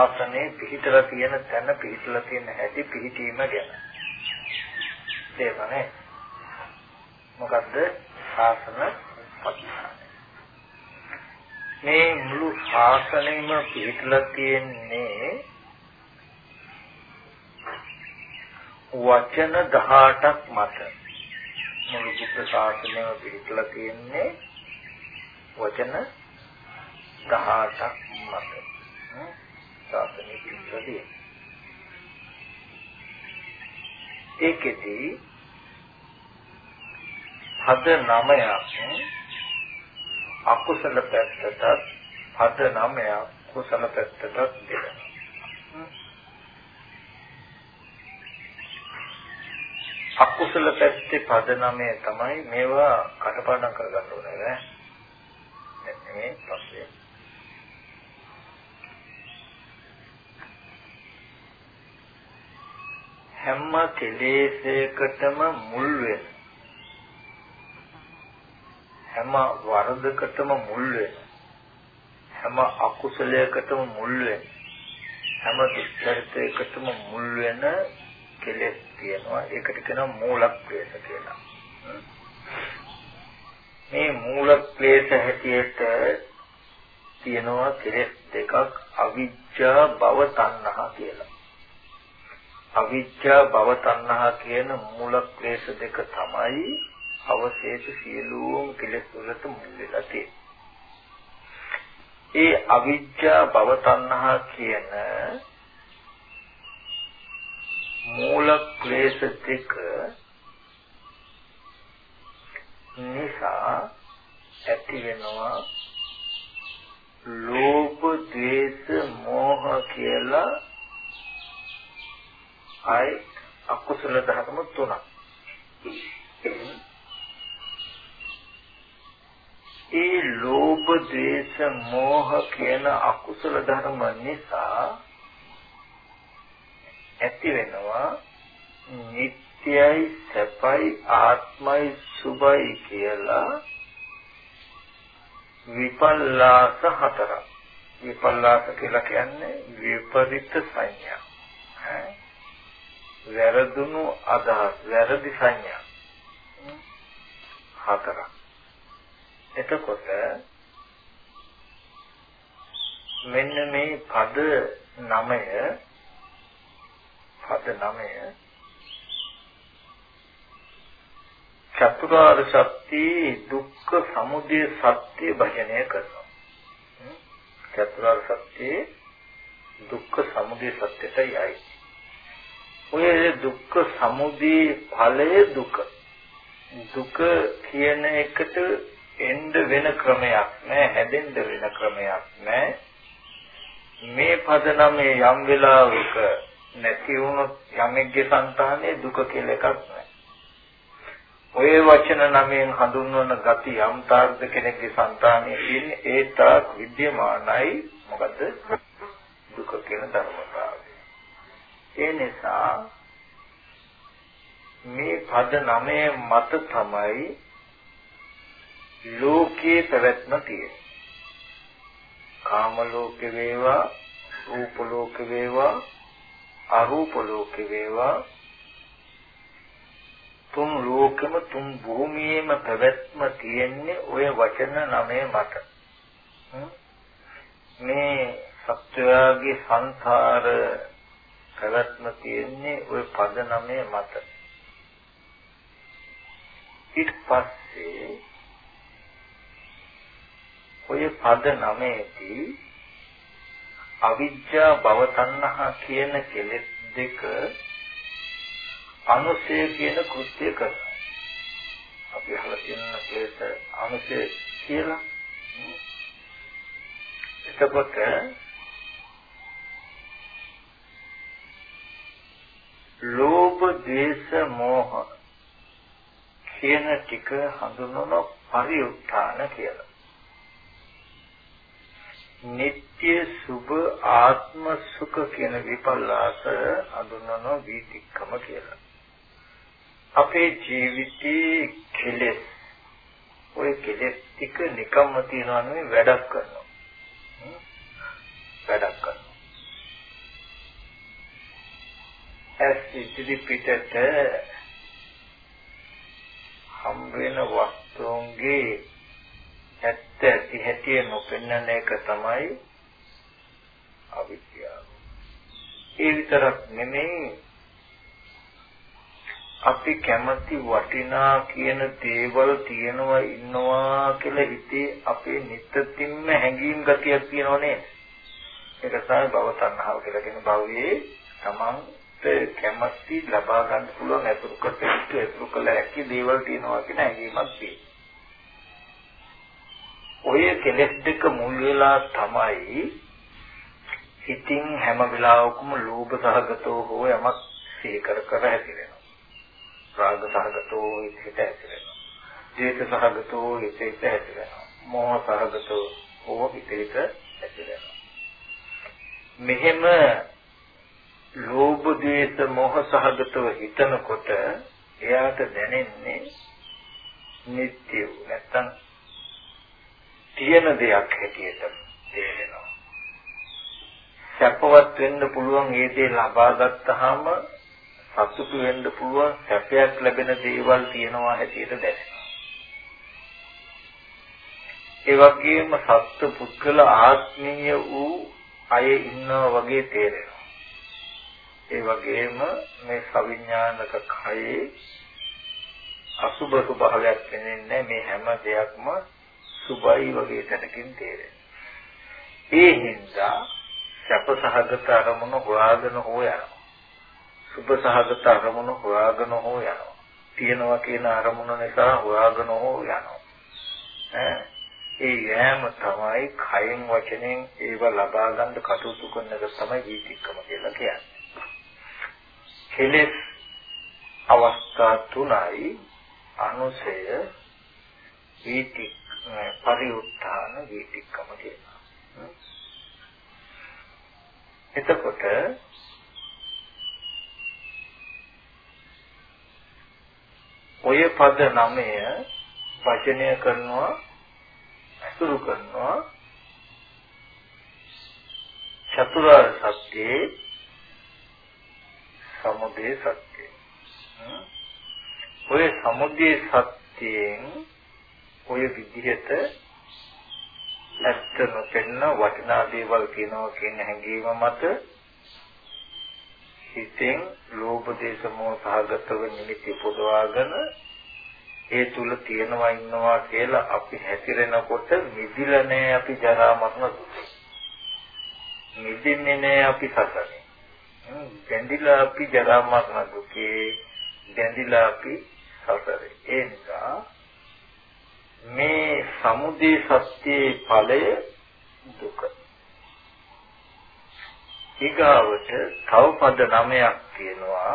පිහිටීම කියන එක ශාසනයේ පිහිටලා තියෙන තැන පිහිටලා තියෙන හැටි පිහිටීම ගැන. තේරුණානේ මොකද්ද ශාසන මේ මුළු ශාසනයම පිහිටලා තියෙන්නේ වචන 18ක් මත. මුළු බුද්ධ ශාසනයම පිහිටලා තියෙන්නේ වචන 18ක් මත. ශාසනය පිහිටලා තියෙන්නේ ඒකෙදි හද නමයක් අකුසල පැත්තටත් හද නමයක් කුසල පැත්තටත් දෙනවා. අකුසල පැත්තේ පද නමය තමයි මේවා කටපාඩම් කරගන්න ඕනේ නෑ මේ පස්සේ හැම කෙලෙසයකටම මුල් වෙන. හැම වරදකටම මුල් වෙන. හැම අකුසලයකටම මුල් වෙන. හැම දුක්ඛයකටම මුල් වෙන කෙලෙස් තියෙනවා. ඒකට කියනවා මූලක්ලේශ කියලා. මේ මූලක්ලේශ හැටියට තියෙනවා කෙලෙස් දෙකක්. අවිජ්ජා භව තණ්හා කියලා. අවිජ්ජා භව තණ්හා කියන මූලක්ලේශ දෙක තමයි අවශේෂ සියලුම කෙලෙස් වලට මුල් වෙලා තියෙන්නේ. ඒ අවිජ්ජා භව තණ්හා කියන මූල ක්ලේශ දෙක නිසා ඇති වෙනවා ලෝභ ද්වේෂ මෝහ කියලා අයි අකුසල ධර්ම තුනක්. ඒ ලෝභ ද්වේෂ මෝහ කියන අකුසල ධර්ම නිසා ඇති වෙනවා නිට්ටයයි සැපයි ආත්මයි සුභයි කියලා විපල්ලාස හතරක්. විපල්ලාස කියලා කියන්නේ විපරිත සංඥා. වැරදුණු අදහස් වැරදි සංඥා. හතරක්. එතකොට මෙන්න මේ පද නමය පද නමය චතුරාර්ය සත්‍ය දුක්ඛ සමුදය සත්‍ය භජනය කරනවා. චතුරාර්ය සත්‍ය දුක්ඛ සමුදය සත්‍යයයි ඔය දුක්ඛ සමුදය ඵලය දුක. දුක කියන එකට එන්න වෙන ක්‍රමයක් නෑ හැදෙන්න වෙන ක්‍රමයක් නෑ. මේ පදනමේ යම් වෙලාවක නැති වුණොත් යමෙක්ගේ సంతානයේ දුක කියලා එකක් නෑ. ඔය වචන නමෙන් හඳුන්වන ගති යම් තාර්ද කෙනෙක්ගේ సంతානයේ තියෙන ඒ තාක් විද්‍යමානයි. මොකද දුක කියන ධර්මතාවය ඒ නිසා මේ පද නමේ මත තමයි ලෝකයේ පැවැත්ම තියෙන්නේ. කාම ලෝකේ වේවා, රූප ලෝකේ වේවා, අරූප ලෝකේ වේවා තුන් ලෝකෙම තුන් භූමියේම පැවැත්ම තියෙන්නේ ওই වචන නමේ මත. මේ සත්‍යයේ සංසාර පැවැත්ම තියෙන්නේ ওই පද නමේ මත. ඊට පස්සේ ඔය පද නමේදී අවිජ්ජා භව තණ්හා කියන කෙලෙස් දෙක අනුසය කියන කෘත්‍ය කරනවා. අපි අහලා තියෙන කෙලෙස් අනුසය කියලා. එතකොට ලෝභ, ද්වේෂ, මෝහ කියන ටික හඳුන්වන පරිඋත්ථාන කියලා. නিত্য සුභ ආත්ම සුඛ කියන විපල්ලාස හඳුන්වන වීතික්කම කියලා. අපේ ජීවිතයේ කෙලෙස් ඔය කෙලෙස් ටික නිකම්ම තියනවා නෙවෙයි වැඩක් කරනවා. වැඩක් ඇස් ඉදිරි පිටට හම් වෙන වස්තුන්ගේ ඇත්ත ඇති හැටි නොපෙන්වන එක තමයි අවිද්‍යාව. ඒ විතරක් නෙමෙයි අපි කැමති වටිනා කියන දේවල් තියෙනවා ඉන්නවා කියලා හිතේ අපේ නිත්‍යතින්ම හැඟීම් ගතියක් තියෙනව නේද? ඒක තමයි භව තණ්හාව කියලා කියන භවයේ තමන්ට කැමති ලබා ගන්න පුළුවන් අතුරු කොට අතුරු කළ හැකි දේවල් තියෙනවා කියන හැඟීමක් තියෙනවා. ඔය කෙලෙස් දෙක මුල් වෙලා තමයි හිතින් හැම වෙලාවකම ලෝභ සහගතව හෝ යමක් සිහි කර කර හැදිරෙනවා. රාග සහගතෝ හිත ඇතිවෙනවා. ද්වේෂ සහගතෝ හිත හිත ඇතිවෙනවා. මෝහ සහගතෝ හෝ හිත හිත ඇතිවෙනවා. මෙහෙම ලෝභ ද්වේෂ මෝහ සහගතව හිතනකොට එයාට දැනෙන්නේ නිත්‍ය නැත්තම් තියෙන දෙයක් හැටියට තේරෙනවා. සැපවත් වෙන්න පුළුවන් ඒ දේ ලබා ගත්තාම සතුටු වෙන්න පුළුවන් සැපයක් ලැබෙන දේවල් තියෙනවා හැටියට දැනෙනවා. ඒ වගේම සත්ත්ව පුද්ගල ආත්මීය වූ අය ඉන්නවා වගේ තේරෙනවා. ඒ වගේම මේ සවිඥානික කයේ අසුබ ස්වභාවයක් වෙන්නේ මේ හැම දෙයක්ම සුබයි වගේ තැනකින් තේරෙනවා. ඒ හින්දා සැප සහගත අරමුණු හොයාගෙන හොයනවා. සුබ සහගත අරමුණු හොයාගෙන හෝ යනවා. තියනවා කියන අරමුණ නිසා හොයාගෙන හෝ යනවා. ඒ යෑම තමයි කයෙන් වචනෙන් ඒව ලබා ගන්න කටයුතු කරන එක තමයි වීතික්කම කියලා කියන්නේ. කෙලෙස් අවස්ථා තුනයි අනුසය වීතික් පරිඋත්ථාන වීතික්කම කියනවා. එතකොට ඔය පද නමය වචනය කරනවා අසුරු කරනවා චතුරාර්ය සත්‍යයේ සමුදය සත්‍යය. ඔය සමුදය සත්‍යයෙන් ඔය විදිහට ඇත්ත නොපෙන්න වටිනා දේවල් කියනවා කියන හැඟීම මත හිතෙන් ලෝභ දේශ මොහ සහගතව නිමිති පුදවාගෙන ඒ තුල තියනවා ඉන්නවා කියලා අපි හැතිරෙනකොට මිදිලා නැහැ අපි ජරා මරණ දුකේ. මිදින්නේ නැහැ අපි සසනේ. බැඳිලා අපි ජරා මරණ දුකේ බැඳිලා අපි සසරේ. ඒ නිසා මේ සමුදේ සත්‍යයේ ඵලය දුක. ඊගාවට තව පද නමයක් තියෙනවා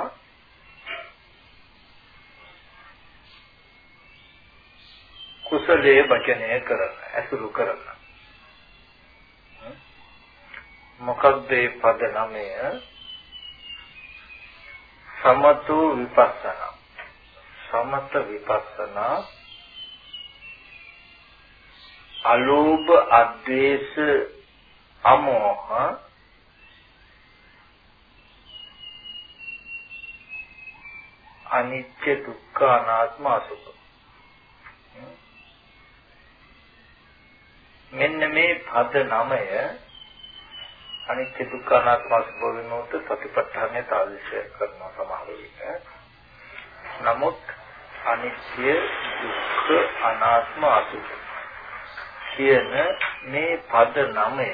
කුසලයේ වචනය කරන ඇසුරු කරන මොකක්ද මේ පද නමය සමතු විපස්සනා. සමත විපස්සනා අලෝභ අද්වේෂ අමෝහ අනිත්‍ය දුක්ඛ අනාත්ම අසුභ මෙන්න මේ පද නමය අනිත්‍ය දුක්ඛ අනාත්ම අසුභ වෙනොත් සතිපට්ඨානය තාවිෂය කරන සමහර විට. නමුත් අනිත්‍ය දුක්ඛ අනාත්ම අසුභ කියන මේ පද නමය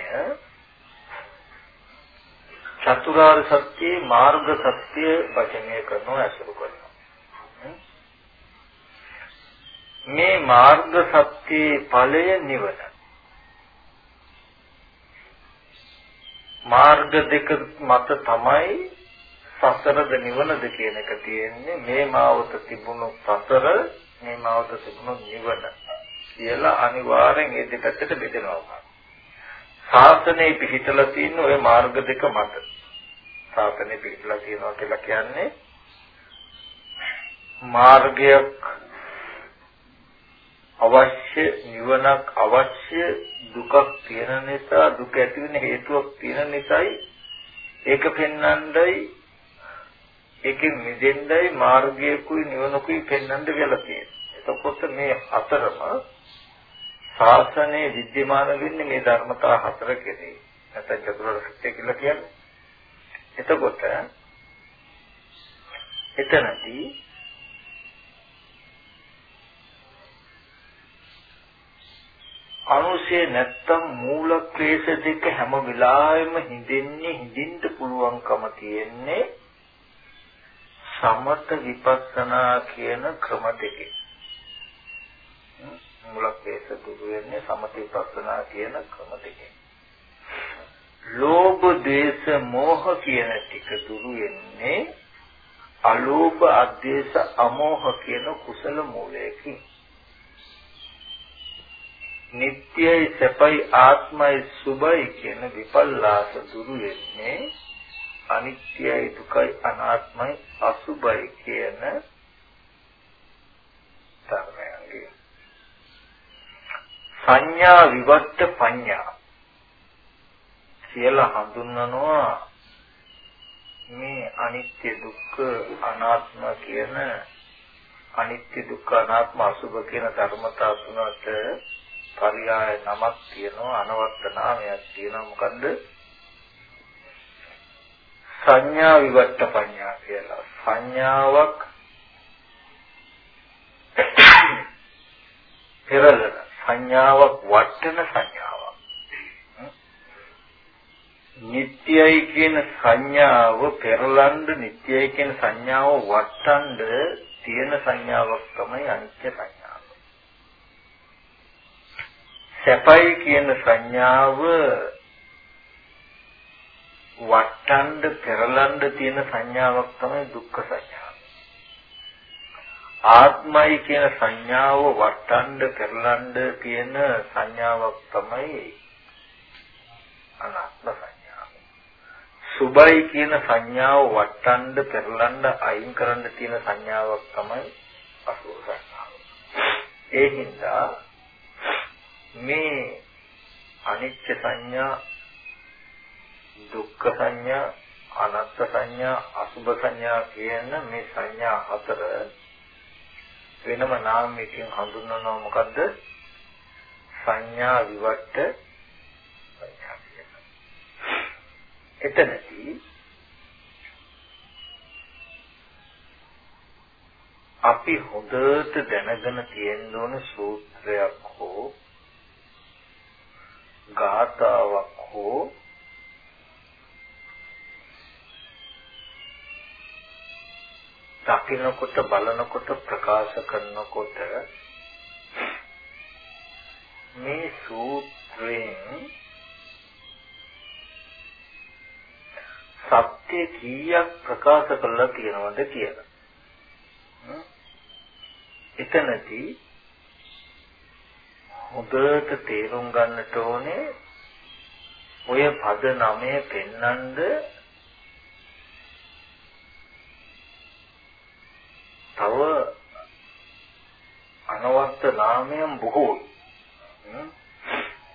චතුරාර්ය සත්‍යයේ මාර්ග සත්‍ය වචනය කරනවා ඇසුරු කරනවා. මේ මාර්ග සත්‍යයේ ඵලය නිවන. මාර්ග දෙක මත තමයි සසරද නිවනද කියන එක තියෙන්නේ මේ මාවත තිබුණු සසර මේ මාවත තිබුණු නිවන කියලා අනිවාර්යෙන් මේ දෙපැත්තට බෙදෙනවා. ශාසනයේ පිහිටලා තියෙන ওই මාර්ග දෙක මත. ශාසනයේ පිහිටලා තියෙනවා කියලා කියන්නේ මාර්ගයක් අවශ්‍ය නිවනක් අවශ්‍ය දුකක් තියෙන නිසා දුක ඇති වෙන හේතුවක් තියෙන නිසායි ඒක පෙන්වන්නයි ඒකෙන් මිදෙන්නයි මාර්ගයකුයි නිවනකුයි පෙන්වන්න වෙලා තියෙන්නේ. එතකොට මේ හතරම ශාසනයේ विद्यमान වෙන්නේ මේ ධර්මතා හතර කෙරේ. නැත්නම් චතුරාර්ය සත්‍ය කියලා කියන්නේ. එතකොට එතනදී අනුශේ නැත්තම් මූල ක්ලේශ දෙක හැම වෙලාවෙම හිඳින්නේ හිඳින්න පුළුවන්කම තියෙන්නේ සමත විපස්සනා කියන ක්‍රම දෙකේ. මූල ක්ලේශ දුරු වෙන්නේ සමත විපස්සනා කියන ක්‍රම දෙකේ. ලෝභ දේශ මෝහ කියන ටික දුරු වෙන්නේ අලෝභ අධේශ අමෝහ කියන කුසල මූලයකින්. නිට්ටයයි සැපයි ආත්මයි සුභයි කියන විපල්ලාස දුරු වෙන්නේ අනිත්‍යයි දුකයි අනාත්මයි අසුභයි කියන ධර්මයන්ගේ. සංඥා විවට්ට පඤ්ඤා. කියලා හඳුන්වනවා මේ අනිත්‍ය දුක්ඛ අනාත්ම කියන අනිත්‍ය දුක්ඛ අනාත්ම අසුභ කියන ධර්මතා තුනට පරියාය නමක් තියෙනවා අනවර්ත නාමයක් තියෙනවා මොකද්ද? සංඥා විවට්ට පඤ්ඤා කියලා. සංඥාවක් පෙරලන සංඥාවක් වටන සංඥාවක්. නිට්ටයයි කියන සංඥාව පෙරලන්න නිට්ටයයි කියන සංඥාව වටන්න තියෙන සංඥාවක් තමයි අනිත්‍ය සංඥාව සැපයි කියන සංඥාව වට්ටන්න පෙරලන්න තියෙන සංඥාවක් තමයි දුක්ඛ සංඥාව. ආත්මයි කියන සංඥාව වට්ටන්න පෙරලන්න තියෙන සංඥාවක් තමයි අනාත්ම සංඥාව. සුභයි කියන සංඥාව වට්ටන්න පෙරලන්න අයින් කරන්න තියෙන සංඥාවක් තමයි අසුභ සංඥාව. ඒ හින්දා මේ අනිත්‍ය සංඥා දුක්ඛ සංඥා අනාත්ම සංඥා අසුභ සංඥා කියන මේ සංඥා හතර වෙනම නාමයකින් හඳුන්වනවා මොකද්ද සංඥා විවට්ට සංඥා කියලා. එතනදී අපි හොඳට දැනගෙන තියෙන්න ඕන සූත්‍රයක් හෝ ගාථාවක් හෝ දකින්නකොට බලනකොට ප්‍රකාශ කරනකොට මේ සූත්‍රයෙන් සත්‍ය කීයක් ප්‍රකාශ කරලා තියෙනවද කියලා. එතනදී හොඳට තේරුම් ගන්නට ඕනේ ඔය පද නමය පෙන්නඳ තව අනවර්ථ නාමයන් බොහෝයි.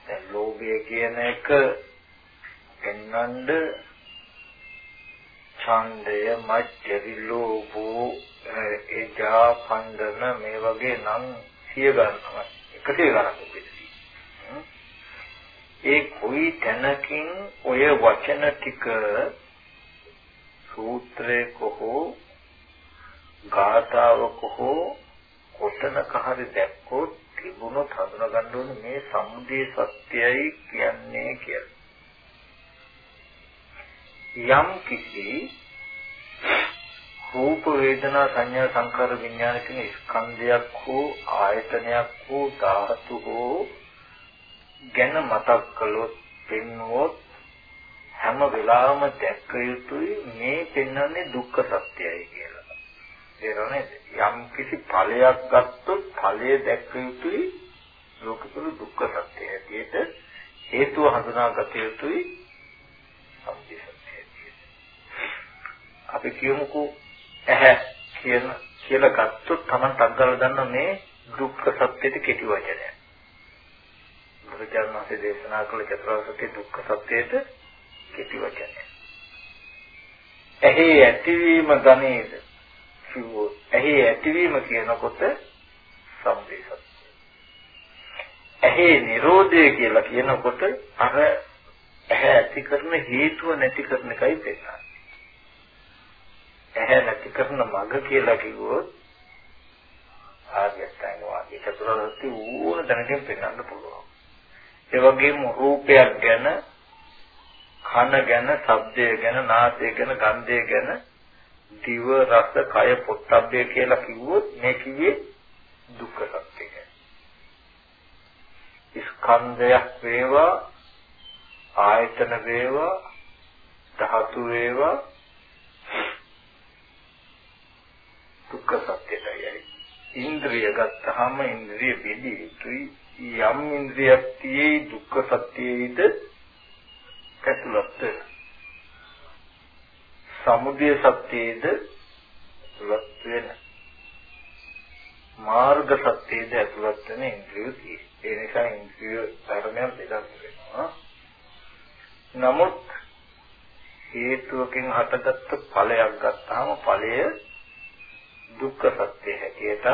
දැන් ලෝභය කියන එක පෙන්නඳ ඡන්දය මච්චරි ලෝභෝ එජා පණ්ඩන මේ වගේ නම් සිය ගන්නවා. එකසේ ගණන් උපෙදී. ඒ කොයි තැනකින් ඔය වචන ටික සූත්‍රයක හෝ ගාථාවක හෝ කොතනක හරි දැක්කොත් තිබුණොත් හඳුනා ගන්න ඕනේ මේ සමුදේ සත්‍යයි කියන්නේ කියලා. යම් කිසි රූප වේදනා සංඥා සංකාර විඥාන කියන ස්කන්ධයක් හෝ ආයතනයක් හෝ ධාතු හෝ ගැන මතක් කළොත් පෙන්වොත් හැම වෙලාවම දැක්ක යුතුයි මේ පෙන්වන්නේ දුක්ඛ සත්‍යයි කියලා. තේරෙනවද? යම් කිසි ඵලයක් ගත්තොත් ඵලය දැක්ක යුතුයි ලෝකතුල දුක්ඛ සත්‍යය ඇටියට හේතුව හඳුනාගත යුතුයි සම්පි සත්‍යය. අපි කියමුකෝ ඇහැ කියන කියලා ගත්තොත් Taman තග්ගල ගන්න මේ දුක්ඛ සත්‍යෙට කෙටි වචනයක්. බුදුචාන් වහන්සේ දේශනා කළ චතුරාර්ය සත්‍ය දුක්ඛ සත්‍යයට කෙටි වචනයක්. එහි ඇතිවීම ගනේද කිව්වොත් එහි ඇතිවීම කියනකොට සම්පේ සත්‍ය. එහි නිරෝධය කියලා කියනකොට අර ඇහැ ඇති කරන හේතුව නැති කරන එකයි පෙන්නන්නේ. ඇහැ නැති කරන මඟ කියලා කිව්වොත් ආර්ය අෂ්ටාංග වාදී චතුරාර්ය සත්‍ය ඕන දැනගෙන පෙන්වන්න පුළුවන්. ඒ වගේම රූපයක් ගැන කන ගැන, ශබ්දය ගැන, නාසය ගැන, ගන්ධය ගැන, දිව රස කය පොට්ටබ්බය කියලා කිව්වොත් මේ කිව්වේ දුක්ඛ සත්‍ය ගැන. ස්කන්ධයක් වේවා, ආයතන වේවා, ධාතු වේවා දුක්ඛ සත්‍යයයි. ඉන්ද්‍රිය ගත්තාම ඉන්ද්‍රිය බෙදී යුතුයි. යම් ඉන්ද්‍රියක් තියේ දුක්ඛ සත්‍යයේද ඇතුළත් සමුදය සත්‍යයේද ඇතුළත් වෙන මාර්ග සත්‍යයේද ඇතුළත් වෙන ඉන්ද්‍රිය තියෙයි. ඒ නිසා ඉන්ද්‍රිය ධර්මයන් දෙකක් වෙනවා. නමුත් හේතුවකින් හටගත්තු ඵලයක් ගත්තාම ඵලය දුක්ඛ සත්‍ය හැටියට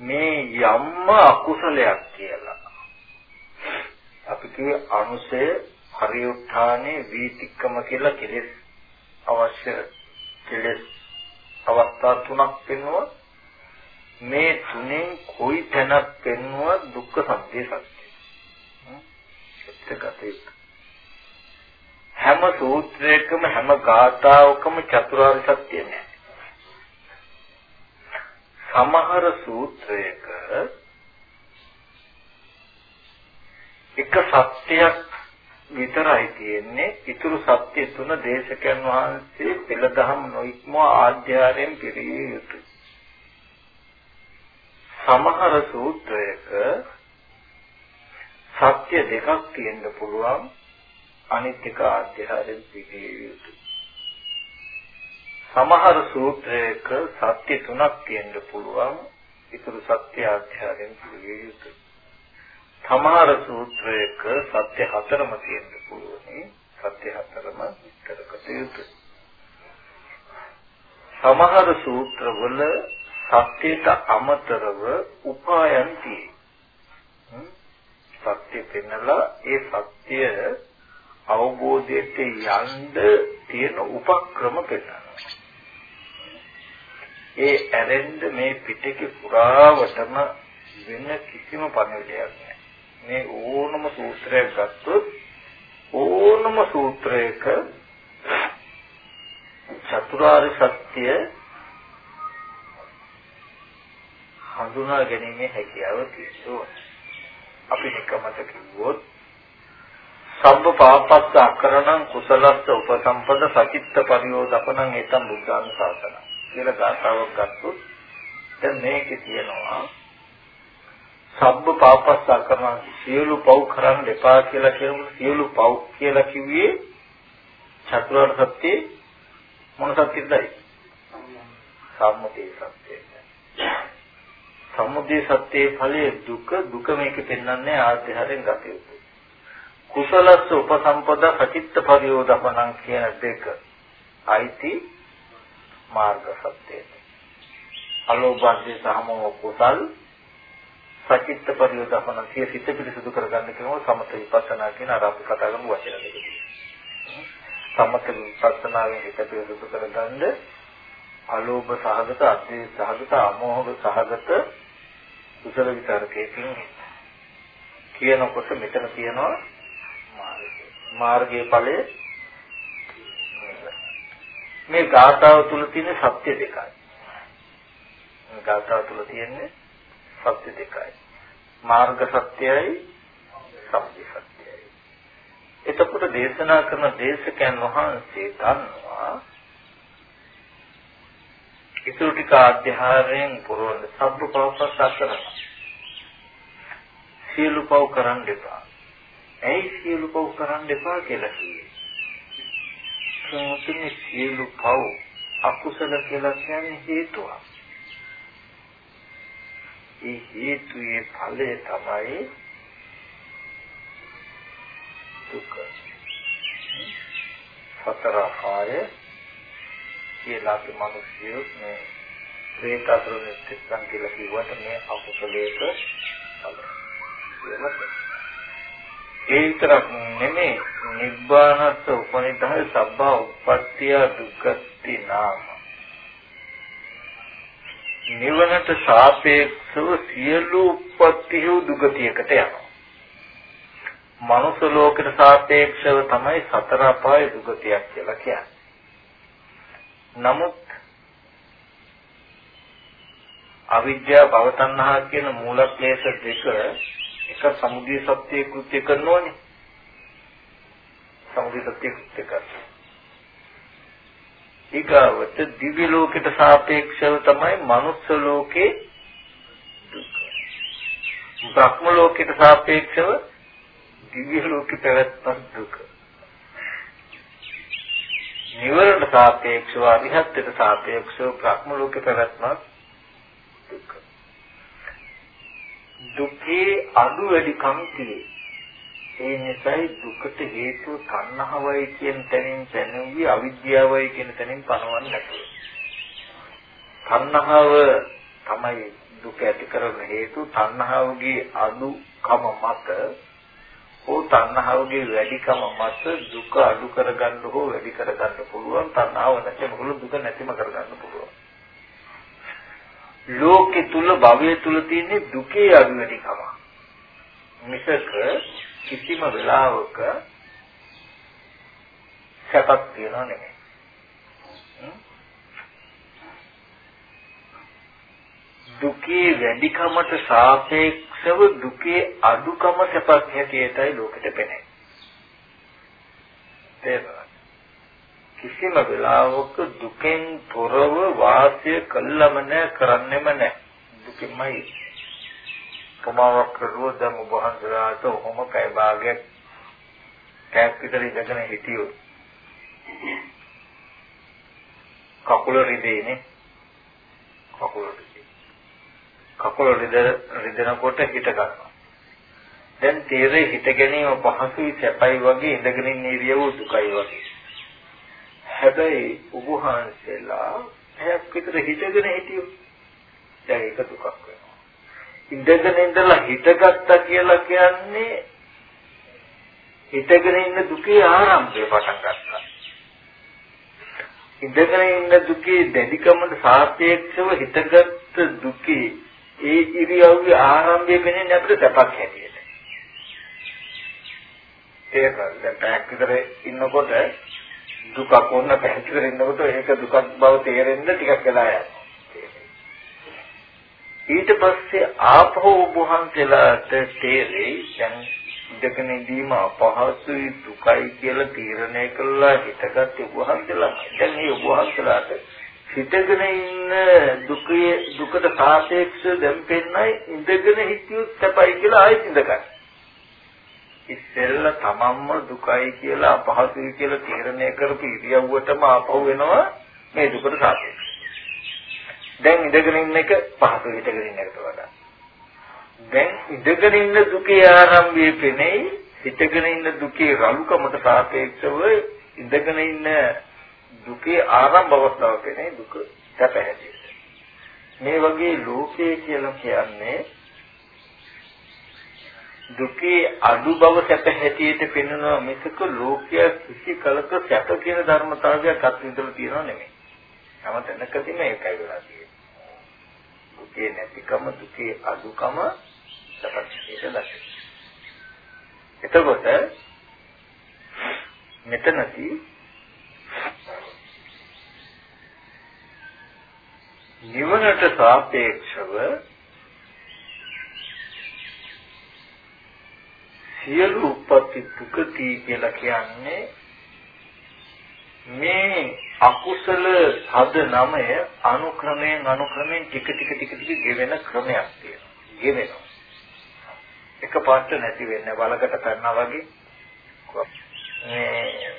මේ යම්ම අකුසලයක් කියලා. අපි කියේ අනුසය පරිඋත්ථානේ වීතික්කම කියලා කෙලෙස් අවශ්‍ය කෙලෙස් අවස්ථා තුනක් වෙනවා. මේ තුනෙන් කොයි තැනක් පෙන්වුව දුක්ඛ සත්‍ය සත්‍ය එක්කගත හැම සූත්‍රයකම හැම ගාථාවකම චතුරාර්ය සත්‍ය නැහැ. සමහර සූත්‍රයක එක සත්‍යයක් විතරයි තියෙන්නේ ඊතුරු සත්‍ය තුන දේශකයන් වහන්සේ පෙළදහම් නොඉක්ම ආධ්‍යාරයෙන් පිළිය යුතුය. සමහර සූත්‍රයක සත්‍ය දෙකක් තියෙන්න පුළුවන් අනිත් එක ආධ්‍යාරයෙන් පිළිගිය යුතුයි. සමහර සූත්‍රයක සත්‍ය තුනක් තියෙන්න පුළුවන්. ඊටු සත්‍ය ආධ්‍යාරයෙන් පිළිගිය යුතුයි. සමහර සූත්‍රයක සත්‍ය හතරම තියෙන්න පුළුවන්. සත්‍ය හතරම විස්තර කළ යුතුයි. සමහර සූත්‍රවල සත්‍යයට අමතරව උපායන් තියෙනවා. සත්‍ය පෙන්නලා ඒ සත්‍ය අවබෝධයට යන්න තියෙන උපක්‍රම පෙන්නනවා. ඒ ඇරෙන්න මේ පිටකේ පුරාවටම වෙන කිසිම පණිවිඩයක් නැහැ. මේ ඕනම සූත්‍රයක් ගත්තොත් ඕනම සූත්‍රයක චතුරාර්ය සත්‍ය හඳුනා ගැනීමේ හැකියාව තියෙනවා. අපි එකමත කිව්වොත් සබ්බ පාපස්ස අකරණං කුසලස්ස උපසම්පද සචිත්ත පරියෝදපණං ඒතම් බුද්ධාන සාසන කියලා ගාථාවක් ගත්තොත් දැන් මේකේ තියෙනවා සබ්බ පාපස්ස අකරණං සියලු පව් කරන්න එපා කියලා කියනු සියලු පව් කියලා කිව්වේ චතුරාර්ය සත්‍ය මොන සත්‍යද? සම්මුතිය සත්‍යය. සම්මුතිය සත්‍යයේ ඵලයේ දුක දුක මේක පෙන්වන්නේ ආධ්‍යාරයෙන් ගත යුතු. කුසලස්ස උපසම්පදා සචිත්ත පරියෝදපණං කියන දෙක අයිති මාර්ග සත්‍යයට. අලෝභාද්‍ය සහමෝ කුසල් සචිත්ත පරියෝදපණං සිය සිත පිරිසුදු කරගන්න කියනවා සමත විපස්සනා කියන අර අපි කතා කරමු වචන දෙක. සමත විපස්සනාවෙන් හිත පිරිසුදු කරගන්න අලෝභ සහගත, අද්වේෂ සහගත, අමෝහ සහගත කුසල විතරකයෙන් කියනකොට මෙතන තියෙනවා මාර්ගයේ ඵලය මේ ගාථාව තුල තියෙන සත්‍ය දෙකයි. මේ ගාථාව තුල තියෙන්නේ සත්‍ය දෙකයි. මාර්ග සත්‍යයයි සම්පි සත්‍යයයි. එතකොට දේශනා කරන දේශකයන් වහන්සේ දන්නවා ඉතුරු ටික අධ්‍යාරයෙන් පුරවන්න සබ්බ පවපස් අකරන සියලු පව කරන්න එපා ඇයි සියලු පව් කරන්න එපා කියලා කිව්වේ? සෝතුනේ සියලු පව් අකුසල කියලා කියන්නේ හේතුවක්. ඒ හේතුයේ ඵලය තමයි දුක. සතර ආය කියලා අපි මිනිස්සු මේ ප්‍රේත අතුරුනේ තිස්සන් කියලා කිව්වට මේ අකුසලයක ඒ විතරක් නෙමෙයි නිබ්බානස්ස උපනිතය සබ්බා උප්පත්තිය දුක්ඛති නාම නිවනට සාපේක්ෂව සියලු උප්පත්ති හෝ දුගතියකට යනවා. මනුස්ස ලෝකයට සාපේක්ෂව තමයි සතර අපාය දුගතියක් කියලා කියන්නේ. නමුත් අවිද්‍යාව භවතණ්හා කියන මූල ක්ලේශ දෙක එක සමුදය සත්‍ය කෘත්‍ය කරනෝනේ. සමුදය සත්‍ය කෘත්‍ය කරනවා. ඊගාවට දිව්‍ය ලෝකයට සාපේක්ෂව තමයි මනුස්ස ලෝකේ දුක. බ්‍රහ්ම ලෝකයට සාපේක්ෂව දිව්‍ය ලෝකේ පැවැත්ම දුක. නිවරණ සාපේක්ෂව අරිහත්ත්වයට සාපේක්ෂව බ්‍රහ්ම ලෝකේ පැවැත්ම දුක. දුකේ අඩු වැඩිකම් තියෙන්නේ ඒ නිසායි දුකට හේතුව තණ්හාවයි කියන තැනින් දැනුවේ අවිද්‍යාවයි කියන තැනින් පනවන්න නැතුව. තණ්හාව තමයි දුක ඇති කරන හේතු තණ්හාවගේ අඩුකම මත හෝ තණ්හාවගේ වැඩිකම මත දුක අඩු කරගන්න හෝ වැඩි කරගන්න පුළුවන් තණ්හාව නැතිවම දුක නැතිම කරගන්න පුළුවන්. ලෝකෙ තුල භවයේ තුල තියෙන දුකේ අඩු වැඩිකම. මිසක කිසිම වෙලාවක සැපක් තියනව නෙමෙයි. දුකේ වැඩිකමට සාපේක්ෂව දුකේ අඩුකම සැපක් හැටියටයි ලෝකෙට පෙනෙන්නේ. තේරුණාද? කිසිම වෙලාවක දුකෙන් තොරව වාසය කළම නැ කරන්නෙම නැ. දුකෙන්මයි උපමාවක් කරුවොත් දැන් ඔබ වහන්සේලාට ඔහොම පැය භාගයක් කෑක් විතර ඉඳගෙන හිටියොත් කකුල රිදෙන්නේ කකුල කකුල රිදෙනකොට හිට ගන්නවා. දැන් තීරේ හිට ගැනීම පහසුයි සැපයි වගේ ඉඳගෙන ඉන්න ඉරියව්ව දුකයි වගේ. හැබැයි ඔබ වහන්සේලා පැයක් විතර හිටගෙන හිටියොත් දැන් ඒක දුකක් වෙනවා ඉඳගෙන ඉඳලා හිටගත්තා කියලා කියන්නේ හිටගෙන ඉන්න දුකේ ආරම්භය පටන් ගන්නවා. ඉඳගෙන ඉන්න දුකේ දැඩිකමට සාපේක්ෂව හිටගත් දුකේ ඒ ඉරියව්වේ ආරම්භය වෙන්නේ අපිට සැපක් හැටියට. ඒක දැන් පැයක් විතර ඉන්නකොට දුකක් වුණ පැයක් විතර ඉන්නකොට ඒක දුකක් බව තේරෙන්න ටිකක් වෙලා යනවා. ඊට පස්සේ ආපහු ඔබ වහන්සේලාට තේරෙයි දැන් ඉඳගෙන ඉඳීම අපහසුයි දුකයි කියලා තීරණය කළා හිතගත් ඔබ වහන්සේලා දැන් මේ ඔබ වහන්සේලාට හිතගෙන ඉන්න දුකේ දුකට සාපේක්ෂව දැන් පෙන්නයි ඉඳගෙන හිටියොත් සැපයි කියලා ආයෙත් ඉඳගන්න. ඉස්සෙල්ල තමන්ම දුකයි කියලා අපහසුයි කියලා තීරණය කරපු ඉරියව්වටම ආපහු වෙනවා මේ දුකට සාපේක්ෂව. දැන් ඉඳගෙන ඉන්න එක පහසු හිටගෙන ඉන්න එකට වඩා. දැන් ඉඳගෙන ඉන්න දුකේ ආරම්භයේ පෙනෙයි හිටගෙන ඉන්න දුකේ රළුකමට සාපේක්ෂව ඉඳගෙන ඉන්න දුකේ ආරම්භ අවස්ථාව පෙනෙයි දුක සැපහැදී. මේ වගේ ලෝකය කියලා කියන්නේ දුකේ අඩු බව සැප හැටියට පෙන්වනවා මිසක ලෝකයේ කිසි කලක සැප කියන ධර්මතාවයක් අත්විඳලා තියෙනව නෙමෙයි. තම තැනකදීම ඒකයි වෙලා තියෙන්නේ. දුකේ නැතිකම දුකේ අඩුකම සපච්චේට දැක්කේ. එතකොට මෙතනදී නිවනට සාපේක්ෂව සියලු උප්පත්ති දුකති කියලා කියන්නේ මේ අකුසල පද නමය අනුක්‍රමයෙන් අනුක්‍රමයෙන් ටික ටික ටික ටික ගෙවෙන ක්‍රමයක් තියෙනවා. ගෙවෙනවා. එක පාට නැති වෙන්නේ බලකට කරනවා වගේ. මේ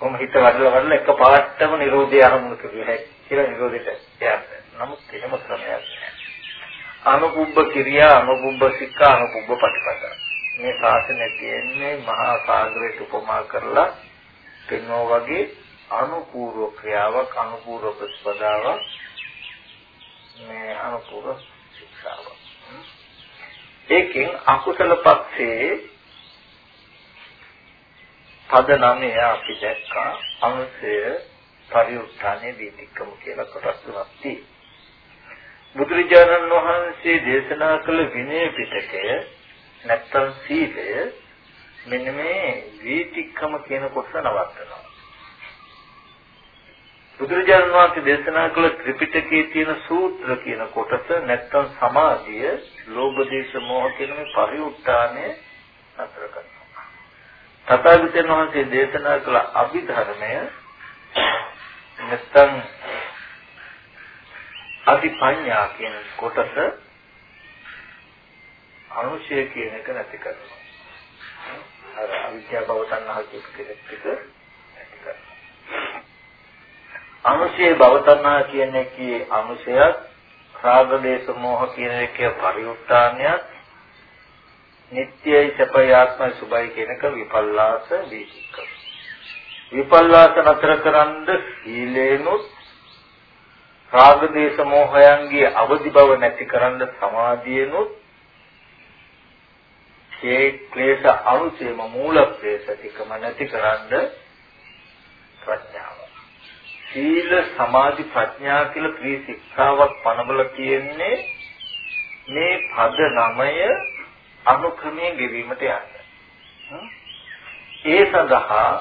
කොහොම හිත වඩලා වඩලා එක පාටම නිරෝධය ආරම්භ කරුවේ කියලා නිරෝධයට යන්න. නමුත් එහෙම ක්‍රමයක් නැහැ. අනුපුබ්බ කිරියා අනුපුබ්බ සික්ඛා අනුපුබ්බ ප්‍රතිපදා මේ ශාසනය තියෙන්නේ මහා සාගරයට උපමා කරලා පෙන්වෝ වගේ අනුපූර්ව ක්‍රියාවක් අනුපූර්ව ප්‍රතිපදාවක් මේ අනුපූර්ව ශික්ෂාවක්. ඒකෙන් අකුසල පක්ෂයේ පද නමය අපි දැක්කා. අනුසය පරිඋත්ථානේ දීතිකම කියලා කොටස් තුනක් තියෙනවා. බුදුරජාණන් වහන්සේ දේශනා කළ විනය පිටකය නැත්තම් සීලය මෙන්න මේ වීතික්කම කියන කොටස නවත්තනවා බුදුරජාණන් වහන්සේ දේශනා කළ ත්‍රිපිටකයේ තියෙන සූත්‍ර කියන කොටස නැත්තම් සමාධිය, ලෝභ දේශ මොහ කියන මේ පරිඋත්ථානය නතර කරනවා. තථාගතයන් වහන්සේ දේශනා කළ අභිධර්මය නැත්තම් අධිපඤ්ඤා කියන කොටස අනුශය කියන එක නැති කරනවා. අර අවිද්‍යාව බව තණ්හා කියන එක අනුශේ භවතණ්හා කියන එකේ අනුශයත් රාග දේශ මොහ කියන එකේ පරිඋත්ථානයත් නිට්ටයයි සැපයි ආත්මයි සුභයි කියනක විපල්ලාස දීචික විපල්ලාස නතර කරන්ද සීලේනොත් රාග දේශ මොහයන්ගේ අවදි බව නැති කරන්න සමාධියනොත් ඒ ක්ලේශ අනුසේම මූල ක්ලේශ ටිකම නැති කරන්න ප්‍රඥාව සීල සමාධි ප්‍රඥා කියලා ත්‍රි ශික්ෂාවක් පනවල තියෙන්නේ මේ පද නමය අනුක්‍රමයෙන් ගෙවීමට යන්න. ඒ සඳහා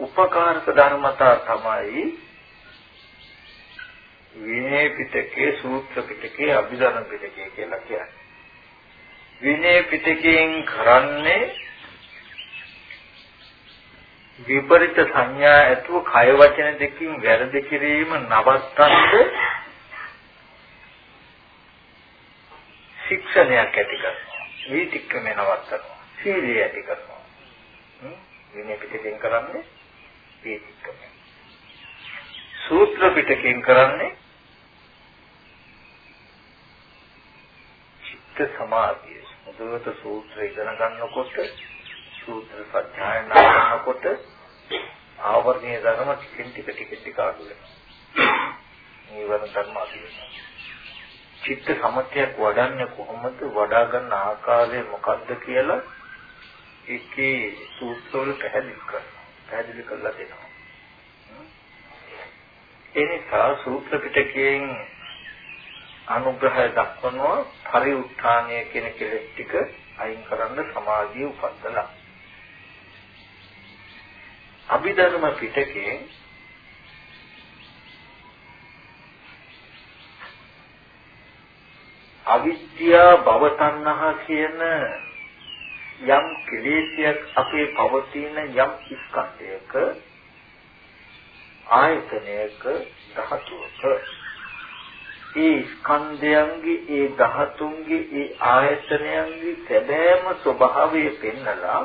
උපකාරක ධර්මතා තමයි විනය පිටකේ සූත්‍ර පිටකේ අභිධර්ම පිටකේ කියලා කියන්නේ. විනය පිටකයෙන් කරන්නේ විපරිත සංඥා ඇතුව කය වචන දෙකකින් වැරදි කිරීම නවත්තන්න ශික්ෂණයක් ඇති කරනවා. වීතික්‍රමය නවත්තනවා. සීලය ඇති කරනවා. විනය පිටකෙන් කරන්නේ වීතික්‍රමය. සූත්‍ර පිටකෙන් කරන්නේ චිත්ත සමාධිය. මුදවත සූත්‍ර ඉගෙන ගන්නකොට සූත්‍ර සත්‍යයනා කරනකොට ආවර්ණීය ධර්ම ටිකෙන් ටික ටික ටික අඩු වෙනවා. නීවරණ ධර්ම අඩු වෙනවා. චිත්ත සමත්‍යයක් වඩන්නේ කොහොමද වඩා ගන්න ආකාරය මොකක්ද කියලා ඒකේ සූත්‍රවල පැහැදිලි කරනවා. පැහැදිලි කරලා දෙනවා. එනිසා සූත්‍ර පිටකයෙන් අනුග්‍රහය දක්වනවා පරිඋත්ථානය කියන කෙලෙස් ටික අයින් කරන්න සමාධිය උපද්දලා. අභිධර්ම පිටකේ අවිද්‍යා භව තණ්හා කියන යම් කෙලෙසියක් අපේ පවතින යම් ස්කන්ධයක ආයතනයක ධාතුවක ඒ ස්කන්ධයන්ගේ ඒ ධාතුන්ගේ ඒ ආයතනයන්ගේ සැබෑම ස්වභාවය පෙන්නලා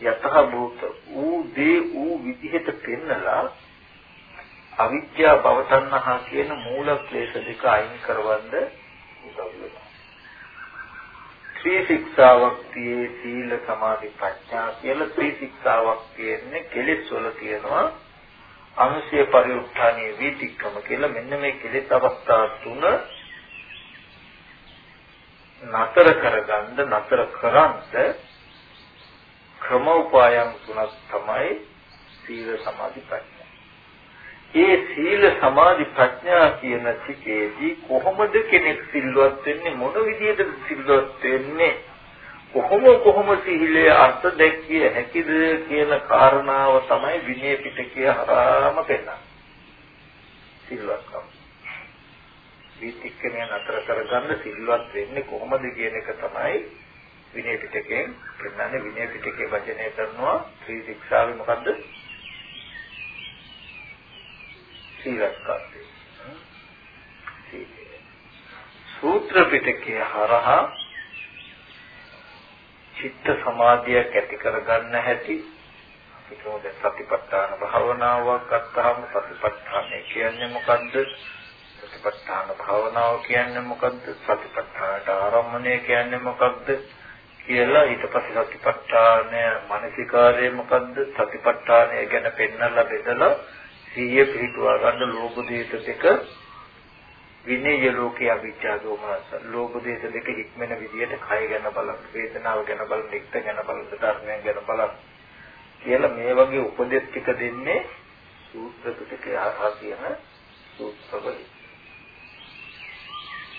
යතහ භූත ඌ දේ ඌ විදිහට පෙන්නලා අවිද්‍යාව භවතණ්හා කියන මූල ක්ලේශ දෙක අයින් කරවන්න උදව් වෙනවා. ත්‍රි ශික්ෂාවක් තියේ සීල සමාධි ප්‍රඥා කියලා ත්‍රි ශික්ෂාවක් කියන්නේ කෙලෙස් වල තියෙනවා අනුශය පරිඋත්ථානීය වීතික්කම කියලා මෙන්න මේ කෙලෙස් අවස්ථා තුන නතර කරගන්න නතර කරන්ට ක්‍රමෝපායන් තුනක් තමයි සීල සමාධි ප්‍රඥා. ඒ සීල සමාධි ප්‍රඥා කියන ටිකේදී කොහොමද කෙනෙක් සිල්වත් වෙන්නේ මොන විදිහටද සිල්වත් වෙන්නේ කොහොම කොහොම සීලයේ අර්ථ දැක්විය හැකිද කියන කාරණාව තමයි විනය පිටකයේ හරහාම පෙන්නන්නේ. සිල්වත්කම. විතික්කමෙන් අතර කරගන්න සිල්වත් වෙන්නේ කොහොමද කියන එක තමයි විනය පිටකයෙන් පෙන්නන්නේ විනය පිටකයේ වචනය කරනවා ත්‍රි ශික්ෂාවේ මොකද්ද? සීලස්කන්ධය. සූත්‍ර පිටකයේ හරහා චිත්ත සමාධියක් ඇති කරගන්න හැටි ඒකෝද සතිපට්ඨාන භාවනාවක් ගත්තාම සතිපට්ඨානය කියන්නේ මොකද්ද? සතිපට්ඨාන භාවනාව කියන්නේ මොකද්ද? සතිපට්ඨානට ආරම්භණය කියන්නේ මොකද්ද? කියලා ඊට පස්සේ සතිපට්ඨානය මානසිකාරය මොකද්ද? සතිපට්ඨානය ගැන පෙන්වලා බෙදලා සිහිය පිහිටුවා ගන්න ලෝභ දේශ දෙක විනය ලෝකයේ අවිචා දෝමනස. ලෝභ දේශ දෙක හික්මෙන විදියට කය ගැන බලන්න වේදනාව ගැන බලන්න නිත්‍ය ගැන බලන්න ධර්මයන් ගැන බලන්න කියලා මේ වගේ උපදෙස් ටික දෙන්නේ සූත්‍ර පිටකේ ආහා කියන සූත්‍රවල.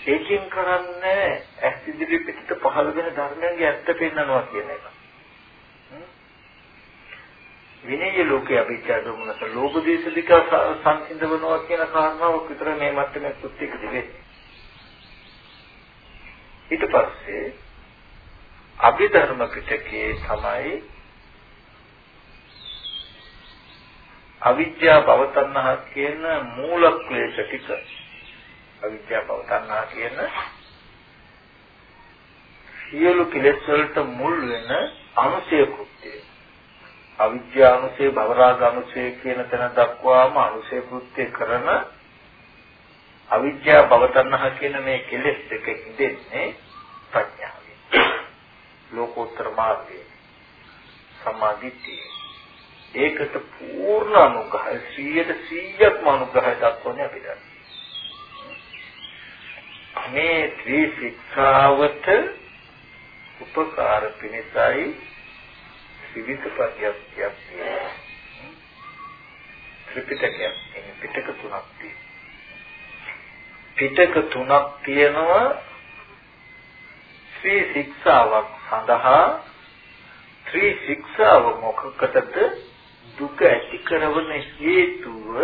ඒකෙන් කරන්නේ ඇස් ඉදිරි පිටට පහළ වෙන ධර්මයන්ගේ ඇත්ත පෙන්නනවා කියන එක. විනය ලෝකයේ අභිජ්ජා දෝමනස ලෝභ දේශ දෙක සංසිඳවනවා කියන කාරණාවක් විතර මේ මට්ටමේ සුත්තික දෙන්නේ. ඊට පස්සේ අභිධර්ම පිටකයේ තමයි අවිද්‍යා භවතණ්හා කියන මූල ක්ලේශ ටික අවිද්‍යා භවතණ්හා කියන සියලු කෙලෙස් වලට මුල් වෙන අනුසය කෘත්‍යය අවිද්‍යානුසය භවරාගානුසය කියන තැන දක්වාම අනුසය කෘත්‍ය කරන අවිද්‍යාව භවතණ්හා කියන මේ කෙලෙස් දෙක ඉඳෙන්නේ ප්‍රඥාවෙන්. ලෝකෝත්තර මාර්ගයේ සමාධිතිය ඒකට පූර්ණ අනුග්‍රහය 100%ක්ම අනුග්‍රහය දක්වන්නේ අපි දැන් මේ ත්‍රිශික්ෂාවට උපකාර පිණිසයි විවිධ පරියක්තියක් තියෙනවා. ත්‍රිපිටකයක් තියෙන පිටක තුනක් තියෙනවා. පිටක තුනක් තියෙනවා ත්‍රි ශික්ෂාවක් සඳහා ත්‍රි ශික්ෂාව මොකකටද දුක ඇති කරන හේතුව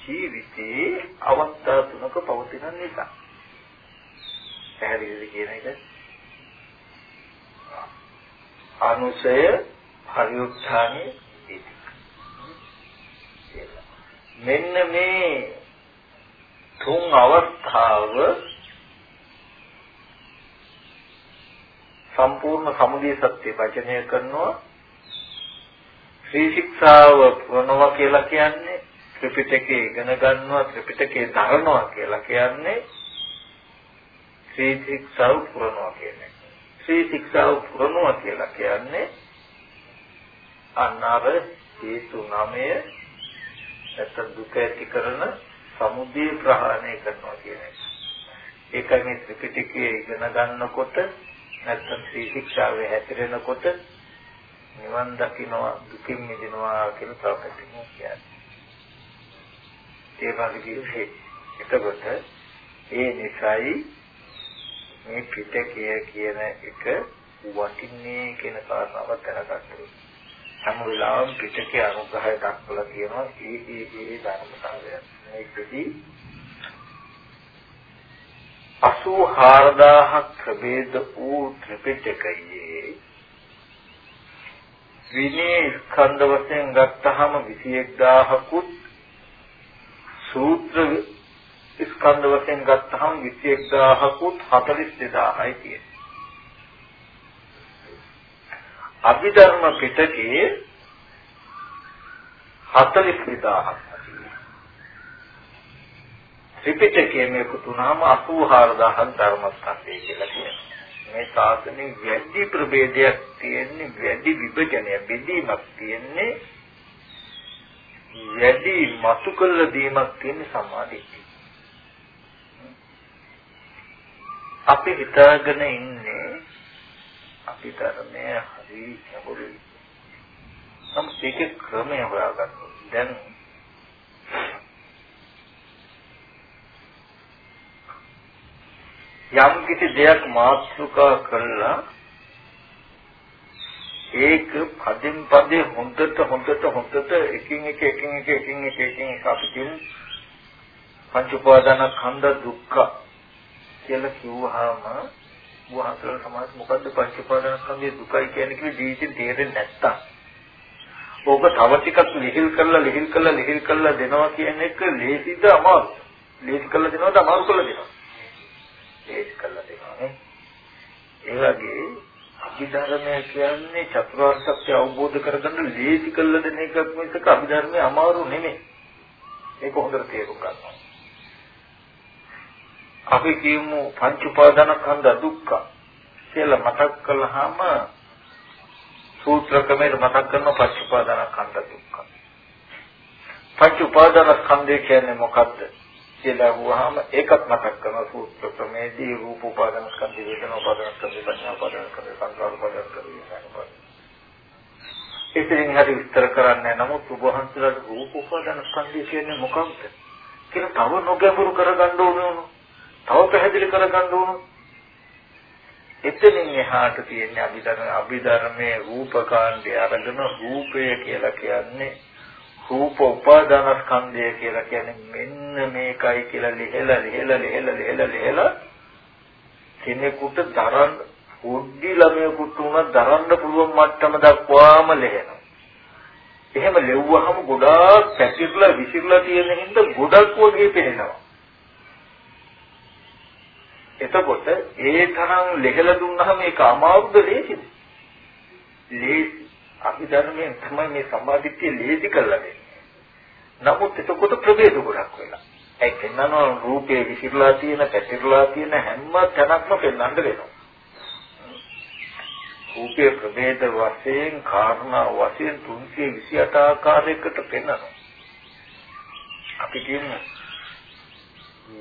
ජීවිතේ අවස්ථා තුනක පවතින නිසා. පැහැදිලිද කියන එක? අනුසය පරිඋත්ථානේ මෙන්න මේ තුන් අවස්ථාව සම්පූර්ණ සමුදය සත්‍ය වචනය කරනවා. ශ්‍රී ශික්ෂාව පුරනවා කියලා කියන්නේ ත්‍රිපිටකේ ඉගෙන ගන්නවා ත්‍රිපිටකේ දරනවා කියලා කියන්නේ ශ්‍රී ශික්ෂාව පුරනවා කියන්නේ ශ්‍රී ශික්ෂාව පුරනවා කියලා කියන්නේ අන්නර හේතු නමය නැත්නම් දුක ඇති කරන සමුදය ප්‍රහාණය කරනවා කියන එක. ඒකයි මේ ත්‍රිපිටකයේ ඉගෙන ගන්නකොට නැත්නම් ශ්‍රී ශික්ෂාවේ හැසිරෙනකොට නිවන් දකින්නවා දුකින් මිදෙනවා කියලා තව පැත්තකින් කියන්නේ. ඒ වගේ එතකොට ඒ නිසායි මේ පිටකය කියන එක වටින්නේ කියන කාරණාව දැනගන්න. හැම වෙලාවෙම පිටකේ අනුග්‍රහය දක්වලා කියනවා ඒ ඒ ඒ ධර්මතාවය. මේකදී 84000ක් ප්‍රභේද වූ ත්‍රිපිටකයේ විනය ස්කන්ධ වශයෙන් ගත්තහම 21000කුත් සූත්‍ර ස්කන්ධ වශයෙන් ගත්තහම 21000කුත් 42000යි තියෙන්නේ. අභිධර්ම පිටකේ 42000ක් ත්‍රිපිටකයේ මේ කුතුනහම 84000ක් ධර්මස්කන්ධය කියලා කියනවා. මේ ශාසනයේ වැඩි ප්‍රභේදයක් තියෙන්නේ වැඩි විභජනයක් බෙදීමක් තියෙන්නේ වැඩි මතු කළ දීමක් තියෙන සමාධිය. අපි හිතාගෙන ඉන්නේ අපි ධර්මය හරි ගැඹුරුයි. නමුත් ඒකේ ක්‍රමය හොයාගන්න. දැන් යම් කිසි දෙයක් මාතෘකා කළා ඒක පදින් පදේ හොඳට හොඳට හොඳට එකින් එක එකින් එක එකින් එක එකින් එක අපි කියමු පංච උපාදාන ඛණ්ඩ දුක්ඛ කියලා කිව්වහම වහන්සේලා සමාජ මොකද්ද පංච උපාදානස්කන්ධයේ දුකයි කියන්නේ කියලා ජීවිතේ තේරෙන්නේ නැත්තම් ඕක තව ටිකක් ලිහිල් කරලා ලිහිල් කරලා ලිහිල් කරලා දෙනවා කියන එක ලේසිද අමාරුද? ලේසි කරලා දෙනවද අමාරු කරලා දෙනවද? ලේසි කරලා දෙනවා නේ. ඒ වගේ අභිධර්මය කියන්නේ චතුරාර්ය සත්‍ය අවබෝධ කරගන්න ලේසි කරලා දෙන එකක් මිසක අභිධර්මය අමාරු නෙමෙයි. ඒක හොඳට තේරුම් ගන්න. අපි කියමු පංච උපාදානස්කන්ධ දුක්ඛ කියලා මතක් කළාම සූත්‍ර ක්‍රමයට මතක් කරන පංච උපාදානස්කන්ධ දුක්ඛ. පංච උපාදානස්කන්ධය කියන්නේ මොකද්ද? කියලා අහුවාම ඒකත් මතක් කරන සූත්‍ර ක්‍රමයේදී රූප උපාදානස්කන්ධ වේදනා උපාදානස්කන්ධ සංඥා උපාදානස්කන්ධ සංකාර උපාදානස්කන්ධ විඥාන ඉතින් හරි විස්තර කරන්නේ නමුත් උභවහන්සලාට රූප උපාදානස්කන්ධය කියන්නේ මොකක්ද? කියලා තව නොගැඹුරු කරගන්න ඕන තව පැහැදිලි කරගන්න ඕන. එතනින් එහාට තියෙන අභිධර්ම අභිධර්මයේ රූපකාණ්ඩය අරගෙන රූපය කියලා කියන්නේ රූප උපාදානස්කන්ධය කියලා කියන්නේ මෙන්න මේකයි කියලා ලිහලා ලිහලා ලිහලා ලිහලා ලිහලා කෙනෙකුට දරන්න පොඩි ළමයෙකුට උනත් දරන්න පුළුවන් මට්ටම දක්වාම ලිහනවා. එහෙම ලෙව්වහම ගොඩාක් පැතිරලා විසිරලා තියෙන හින්දා ගොඩක් වගේ පේනවා. එතකොට ඒ තරම් ලෙහලා දුන්නාම ඒක අමාරුද ලේසිද? ලේසි. අභිධර්මයෙන් තමයි මේ සම්මාදිට්ඨිය ලේසි කරලා දෙන්නේ. නමුත් එතකොට ප්‍රභේද ගොඩක් වෙලා. ඒ කියනවා රූපේ විසිරලා තියෙන, පැතිරලා තියෙන හැම තැනක්ම පෙන්වන්න වෙනවා. රූපේ ප්‍රභේද වශයෙන් කාරණා වශයෙන් 328 ආකාරයකට පෙන්වනවා. අපි කියන්නේ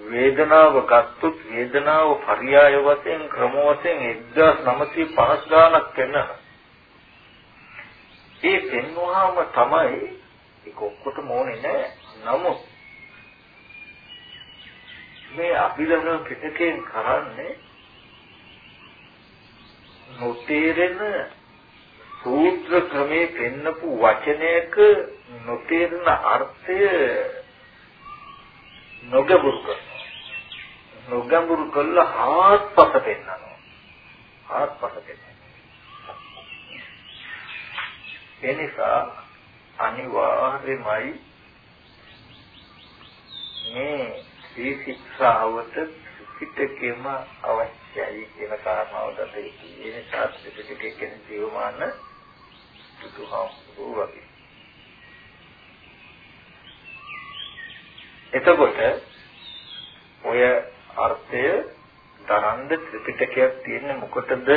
වේදනාව ගත්තොත් වේදනාව පරියාය වශයෙන් ක්‍රම වශයෙන් 1950 ගණක් වෙනවා. ඒ පෙන්වහම තමයි ඒක ඔක්කොටම ඕනේ නෑ. නමුත් මේ අභිධර්ම පිටකයෙන් කරන්නේ නොතේරෙන සූත්‍ර ක්‍රමේ පෙන්නපු වචනයක නොතේරෙන අර්ථය නොගබුරු කරනවා. නොගබුරු කළා ආත්පස පෙන්නනවා. ආත්පස පෙන්නනවා. එනිසා අනිවාර්යමයි මේ සී ශික්ෂාවට පිටකෙම අවශ්‍යයි කියන කාරණාව දතේ. ඒ නිසා පිටකේ කියන ජීවමාන බුදුහාමුදුරුවෝ වගේ එතකොට ඔය අර්ථය දරන්ද ත්‍රිපිටකයක් තියෙන්නේ මොකටද?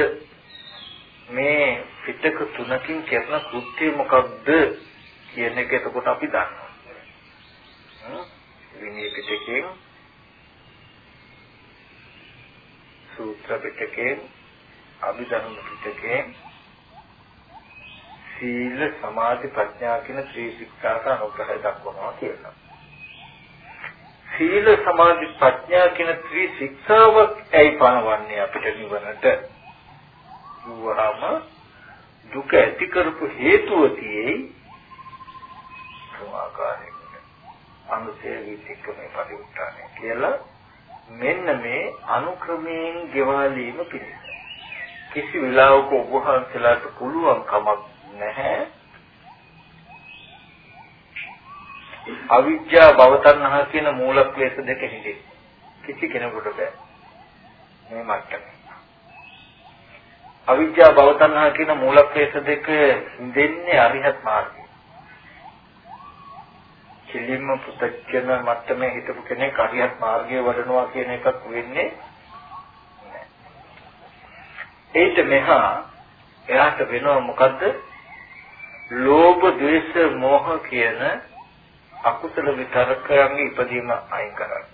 මේ පිටක තුනකින් කරන කෘත්‍ය මොකක්ද කියන එක එතකොට අපි දන්නවා. විනය පිටකයෙන් සූත්‍ර පිටකයෙන් අභිධර්ම පිටකයෙන් සීල සමාධි ප්‍රඥා කියන ත්‍රි ශික්ෂාක අනුග්‍රහය දක්වනවා කියලා. සීල සමාධි ප්‍රඥා කියන ත්‍රි ශික්ෂාවක් ඇයි පනවන්නේ අපිට නිවනට? වහම දුක ඇති කරපු හේතුව තියෙයි සමාකාරයකට අනුසය විචක්කමේ පරිඋත්තානය කියලා මෙන්න මේ අනුක්‍රමයෙන් ගෙවාලීම පිණිස. කිසි වෙලාවක ඔබ වහන්සේලාට පුළුවන් කමක් නැහැ. අවිජ්ජා භවතණ්හා කියන මූල ක්ලේශ දෙක හිඳි කිසි කෙනෙකුට බෑ. මේ මට්ටමේ. අවිජ්ජා භවතණ්හා කියන මූල ක්ලේශ දෙක හිඳෙන්නේ අරිහත් මාර්ගය කෙලින්ම පුතච්චන මට්ටමේ හිටපු කෙනෙක් අරිහත් මාර්ගයේ වඩනවා කියන එකක් වෙන්නේ ඒට මෙහා එයාට වෙනව මොකද්ද? ලෝභ, ද්වේෂ, මෝහ කියන අකුසල විතරකයන්ගේ ඉපදීම අයින් කරන්න.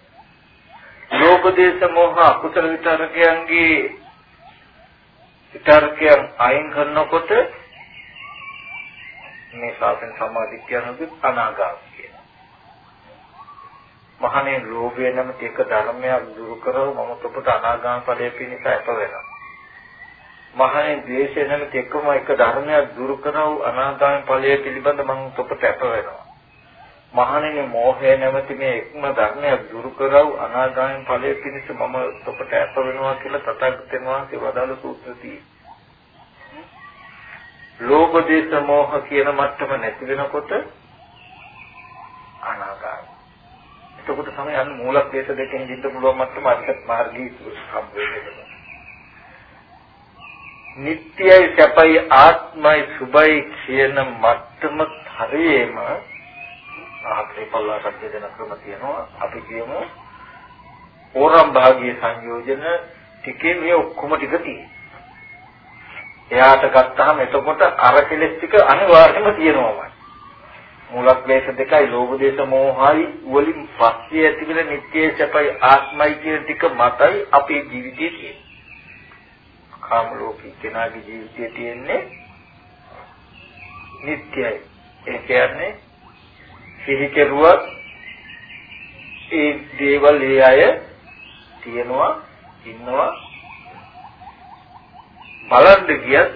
ලෝභ දේශ මොහ අකුසල විතරකයන්ගේ විතරකයන් අයින් කරනකොට මේ සාසන සමාධිත්‍යනුත් අනාගාමී කියනවා. මහණේ ලෝභය නැමැති එක ධර්මයක් දුරු කරව මම ඔබට අනාගාම ඵලයේ පිණිස අප වෙනවා. මහණේ ද්වේෂය නැමැති එකම එක ධර්මයක් දුරු කරව අනාගාම ඵලයේ පිළිබඳ මම ඔබට අප වෙනවා. මහණෙනි මෝහය නැමැති මේ එක්ම ධර්මයක් දුරු කරව අනාගාමී ඵලයේ පිණිස මම ඔබට අප වෙනවා කියලා තථාගතයන් වහන්සේ වදාළ සූත්‍රදී. ලෝභ දේශ මෝහ කියන මට්ටම නැති වෙනකොට අනාගාමී. එතකොට තමයි අන්න මූලක් දේශ දෙකෙන් දින්න පුළුවන් මට්ටම අධික මාර්ගී සම්බ වෙන්නේ. නිට්ටයයි සැපයි ආත්මයි සුභයි කියන මට්ටම හරියේම ආත්‍රේ පල්ලා සත්‍ය දෙන ක්‍රම තියෙනවා අපි කියමු ඕරම් භාගීය සංයෝජන ටිකේ මේ ඔක්කොම ටික තියෙනවා. එයාට ගත්තාම එතකොට අර කෙලෙස් ටික අනිවාර්යයෙන්ම තියෙනවාමයි. මූලක්ලේශ දෙකයි ලෝභ දේශ මොහයි වලින් පස්සේ ඇතිවෙන නිත්‍ය සැපයි ආත්මයි කියන ටික මතයි අපේ ජීවිතයේ තියෙන්නේ. කාම ලෝකී කෙනාගේ ජීවිතයේ තියෙන්නේ නිට්ටයයි. ඒ කියන්නේ සිහි කෙරුවත් ඒ දේවල් ඒ අය තියනවා ඉන්නවා. බලන්න ගියත්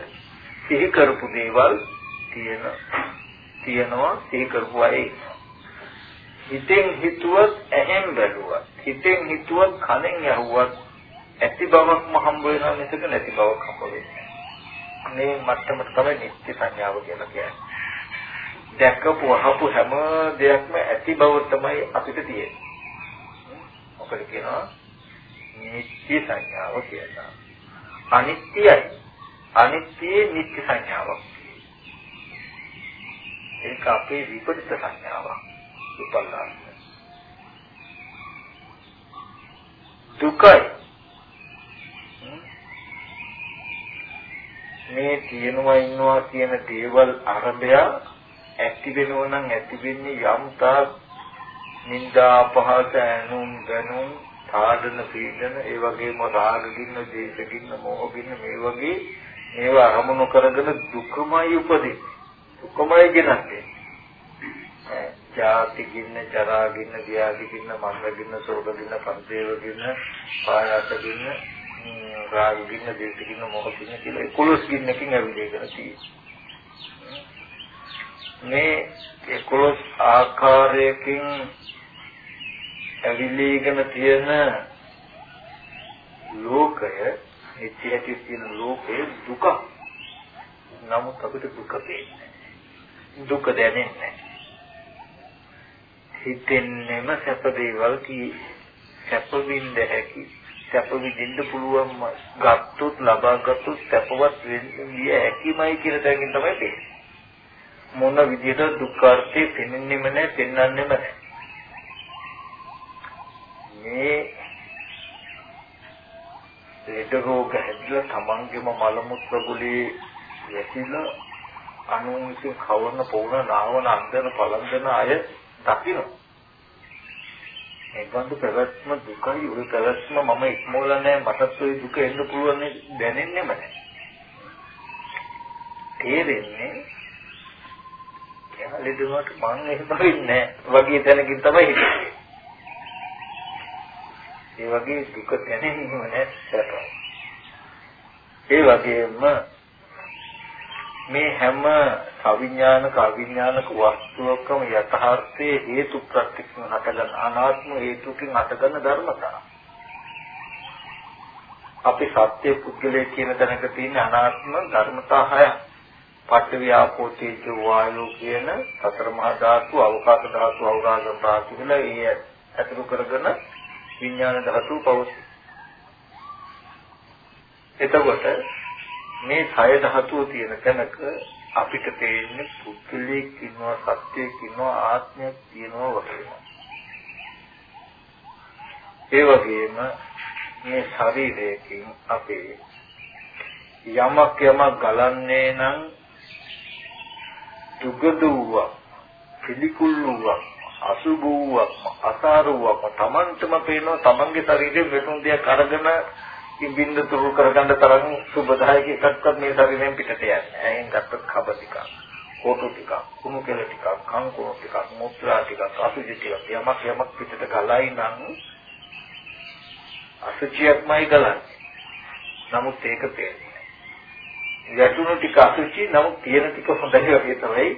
සිහි කරපු දේවල් තියෙන තියනවා සිහි කරපු අය. හිතෙන් හිතුවත් ඇහෙන් බැලුවත් හිතෙන් හිතුවත් කනෙන් ඇහුවත් ඇති බවක්ම හම්බ වෙනවා මිසක නැති බවක් හම්බ වෙන්නේ මේ මට්ටමට තමයි නිත්‍ය සංඥාව කියලා කියන්නේ. දැකපු අහපු හැම දෙයක්ම ඇති බව තමයි අපිට තියෙන්නේ. මොකද කියනවා නිත්‍ය සංඥාව කියලා. අනිත්‍යයි. අනිත්‍යයේ නිත්‍ය සංඥාවක්. ඒක අපේ විපරිත සංඥාවක්. උපල්ලාස දුකයි. මේ තියෙනවා ඉන්නවා කියන දේවල් අරබය ඇති වෙනව නම් ඇති වෙන්නේ යම් තාක් නිന്ദා අපහාස ඇනුම් ගනුම් සාධන පීඩන ඒ වගේම රාග ගින්න දේශ ගින්න මොහ ගින්න මේ වගේ ඒවා අරමුණු කරගෙන දුකමයි උපදින්නේ. දුකමයි ගෙනන්නේ ජාති ගින්න ජරා ගින්න ව්‍යාධි ගින්න මරණ ගින්න ශෝක ගින්න පරිදේව ගින්න පායාස ගින්න රාග ගින්න දේශ ගින්න මොහ ගින්න කියලා 11 ගින්නකින් ඇවිදගෙන තියෙන්නේ මේ 11 ආකාරයකින් ඇවිලීගෙන තියෙන ලෝකය නිත්‍ය ඇති තියෙන ලෝකේ දුක. නමුත් අපිට දුක පේන්නේ දුක දැනෙන්නේ හිතෙන්නේම සැප දේවල් කී සැප විඳ හැකි සැප විඳින්න පුළුවන් ගත්තොත් ලබා ගත්තොත් සැපවත් වෙන්නේ හැකිමයි කියන තැනින් තමයි තේරෙන්නේ මොන විදිහට දුක්ඛාර්ථය පෙනෙන්නෙම නැහැ පෙන්වන්නෙම නැහැ මේ ලෙඩ රෝග හැදිලා තමන්ගේම මල මුත්‍ර ගුලේ වැසිලා අනුන් විසින් කවරන පොවන නාවන අන්දන පලන්දන අය දකින්න. මේ බඳු ප්‍රවැත්ම දුකයි උරු ප්‍රවැත්ම මම ඉක්මවල නැහැ මටත් ওই දුක එන්න පුළුවන් දැනෙන්නෙම නැහැ. තේරෙන්නේ එයා ලෙඩුවට මං එහෙම වෙන්නේ වගේ තැනකින් තමයි හිතන්නේ. ඒ වගේ දුක දැනෙන්නේම නැහැ ඒ වගේම මේ හැම අවිඥානික අවිඥානික වස්තුවකම යථාර්ථයේ හේතු ප්‍රත්‍යක්ෂ හටගන්න අනාත්ම හේතුකින් හටගන්න ධර්මතා. අපි සත්‍ය පුද්ගලයේ කියන තැනක තියෙන අනාත්ම ධර්මතා හයක්. පඨවි ආපෝ තේජෝ වායෝ කියන සතර මහා ධාතු, අවකාශ ධාතු, අවරාග ධාතු කියලා ඒ ඇතුළු කරගෙන විඥාන ධාතු පවතී. එතකොට මේ කය ධාතුව තියෙන තැනක අපිට තේින්නේ පුද්ගලයෙක් ඉන්නවා සත්‍යයක් ඉන්නවා ආත්මයක් තියෙනවා වගේ. ඒ වගේම මේ ශරීරයෙන් අපේ යමක් යමක් ගලන්නේ නම් දුගදුවක් පිළිකුල්ලුවක් අසුබුවක් අසාරුවක් තමන්ටම පේනවා තමන්ගේ ශරීරයෙන් වෙතුන් දෙයක් අරගෙන ඉබින්ද තුරු කරගන්න තරම් සුබදායක එකක්වත් මේ ශරීරයෙන් පිටට යන්නේ නැහැ. එහෙන් ගත්තොත් කබ ටිකක්, කොටු ටිකක්, කුණු කෙල ටිකක්, කන් කුණු ටිකක්, මුත්‍රා ටිකක්, අසුචි ටිකක් යමක් යමක් පිටට ගලයි නම් අසුචියක්මයි ගලන්නේ. නමුත් ඒක තේරෙන්නේ නැහැ. යටුණු ටික අසුචි නමුත් තියෙන ටික හොඳයි වගේ තමයි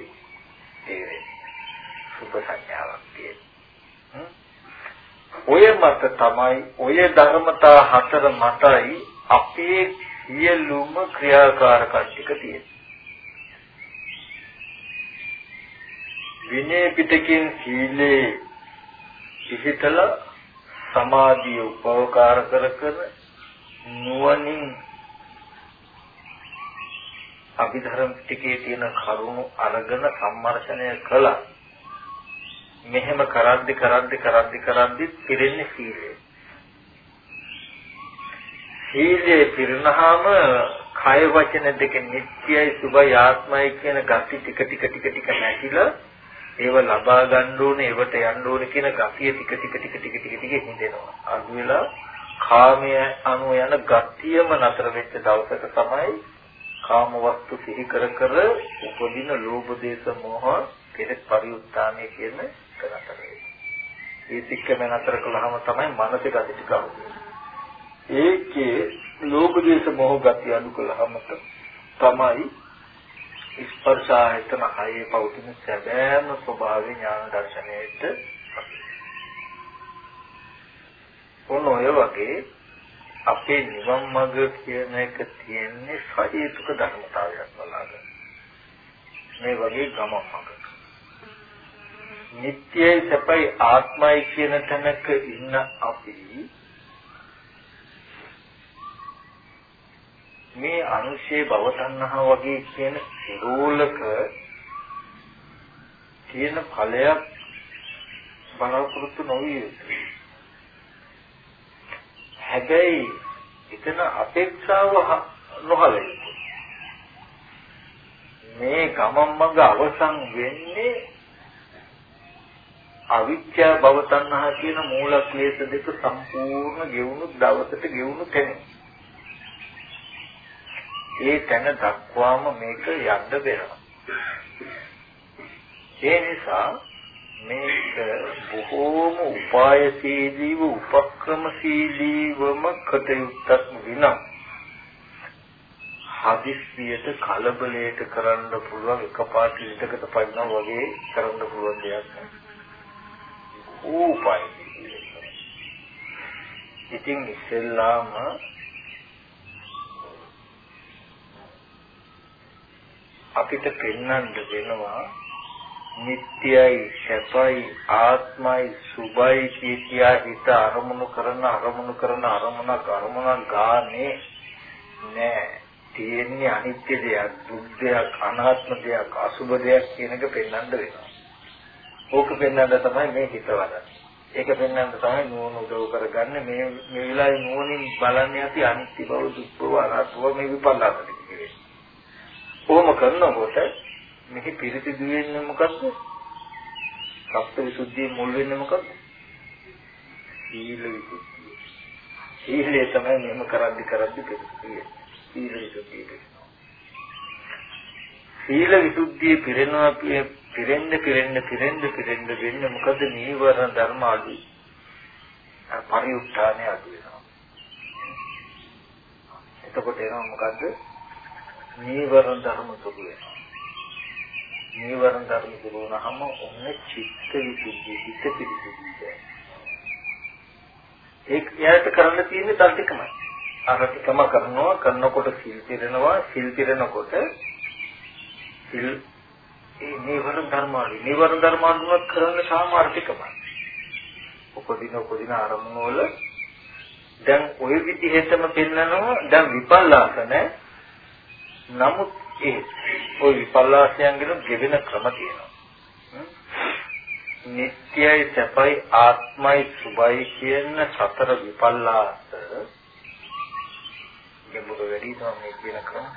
තේරෙන්නේ. සුබ සංඥාවක් තියෙනවා. ඔය මත තමයි ඔය ධර්මතා හතර මතයි අපේ සියලුම ක්‍රියාකාරකම් ටික තියෙන්නේ. විනය පිටකෙන් සීලේ සිහිතල සමාධිය උපකාර කර කර නුවණින් අභිධර්ම ටිකේ තියෙන කරුණු අරගෙන සම්මර්ෂණය කළා මෙහෙම කරද්දි කරද්දි කරද්දි කරද්දි පිරෙන්නේ සීලය. සීලයේ පිරුණාම කය වචන දෙක නිත්‍යයි සුභයි ආත්මයි කියන gati ටික ටික ටික ටික නැතිලා ඒව ලබා ගන්න ඕනේ ඒවට යන්න ඕනේ කියන gatiය ටික ටික ටික ටික ටික ටික හිඳෙනවා අඩු වෙලා කාමයේ අනු යන gatiයම නතර වෙච්ච දවසක තමයි කාම වස්තු සිහි කර කර උපදින ලෝභ දේශ මොහ කෙරෙත් පරිඋත්ථානය කියන කරතරේ. ඒ සික්කම නතර කළාම තමයි මනසේ gati ටික ඒකේ ලෝභ දේශ මොහ gati අඩු කළාම තමයි ස්පර්ශ ආයතන හයේ පවතින සැබෑම ස්වභාවය ඥාන දර්ශනයේට ඔන්න ඔය වගේ අපේ නිවන් මඟ කියන එක තියෙන්නේ සහේතුක ධර්මතාවයක් බලාගෙන. මේ වගේ ගමන් මඟ. නිට්ටයයි සැපයි ආත්මයි කියන තැනක ඉන්න අපි මේ අනුශේ භව තණ්හා වගේ කියන සිරෝලක තියෙන ඵලයක් බලාපොරොත්තු නොවිය යුතුයි. හැබැයි එතන අපේක්ෂාව නොහල මේ ගමන් මඟ අවසන් වෙන්නේ අවිච්ඡා භව තණ්හා කියන මූල ක්ලේශ දෙක සම්පූර්ණ ගෙවුණු දවසට ගෙවුණු තැන. ඒ තැන දක්වාම මේක යන්න වෙනවා. ඒ නිසා මේක බොහෝම උපායශීලීව උපක්‍රමශීලීවම කටයුත්තක් විනා හදිස්සියට කලබලයට කරන්න පුළුවන් එකපාරට ඉදකට පයින්නා වගේ කරන්න පුළුවන් දෙයක් නෑ. උපාය. ඉතින් ඉස්සෙල්ලාම අපිට පෙන්වන්න වෙනවා නිට්ටයයි සැපයි ආත්මයි සුභයි කියා හිත අරමුණු කරන අරමුණු කරන අරමුණක් අරමුණක් ගානේ නෑ. තියෙන්නේ අනිත්‍ය දෙයක් දුක් දෙයක් අනාත්ම දෙයක් අසුභ දෙයක් කියන එක පෙන්වන්න වෙනවා. ඕක පෙන්වන්න තමයි මේ හිත වඩන්නේ. ඒක පෙන්වන්න තමයි නුවණ උදව් කරගන්නේ. මේ මේ වෙලාවේ නුවණින් බලන්නේ අපි අනිත්‍ය බව දුක් බව අනාත්ම බව මේ විපල්ලාසට කියන්නේ. කොහොම කරනකොට මේක පිරිසිදු වෙන්නේ මොකද්ද? සත්‍ය විසුද්ධිය මුල් වෙන්නේ මොකද්ද? සීල විසුද්ධිය. සීලය තමයි මෙහෙම කරද්දි කරද්දි පිරිසිදු සීල විසුද්ධිය. සීල විසුද්ධිය පිරෙනවා පිරෙන්න පිරෙන්න පිරෙන්න පිරෙන්න වෙන්නේ මොකද නීවරණ ධර්ම අඩුයි. පරිඋත්ථානය අඩු වෙනවා. එතකොට එනවා මොකද්ද? නීවරණ ධර්ම සුදු වෙනවා. නීවරණ ධර්ම දුරු වුණාම ඔන්න චිත්ත විසුද්ධිය හිත පිරිසිදුයි. ඒක එයාට කරන්න තියෙන්නේ තල් ටිකමයි. අර ටිකම කරනවා කරනකොට සිල් පිරෙනවා සිල් පිරෙනකොට සිල් ඒ නීවරණ ධර්මාලි නීවරණ ධර්මාලුවත් කරන්න සාමාර ටිකමයි. උපදින උපදින ආරමුණු වල දැන් ওই විදිහටම පෙන්නනවා දැන් විපල්ලාස නැහැ. නමුත් ඒ ওই විපල්ලාසයන් ගැන ගෙවෙන ක්‍රම තියෙනවා. නිට්ටයයි සැපයි ආත්මයි සුභයි කියන සතර විපල්ලාස ගැඹුරු වැඩි තමයි කියන ක්‍රම.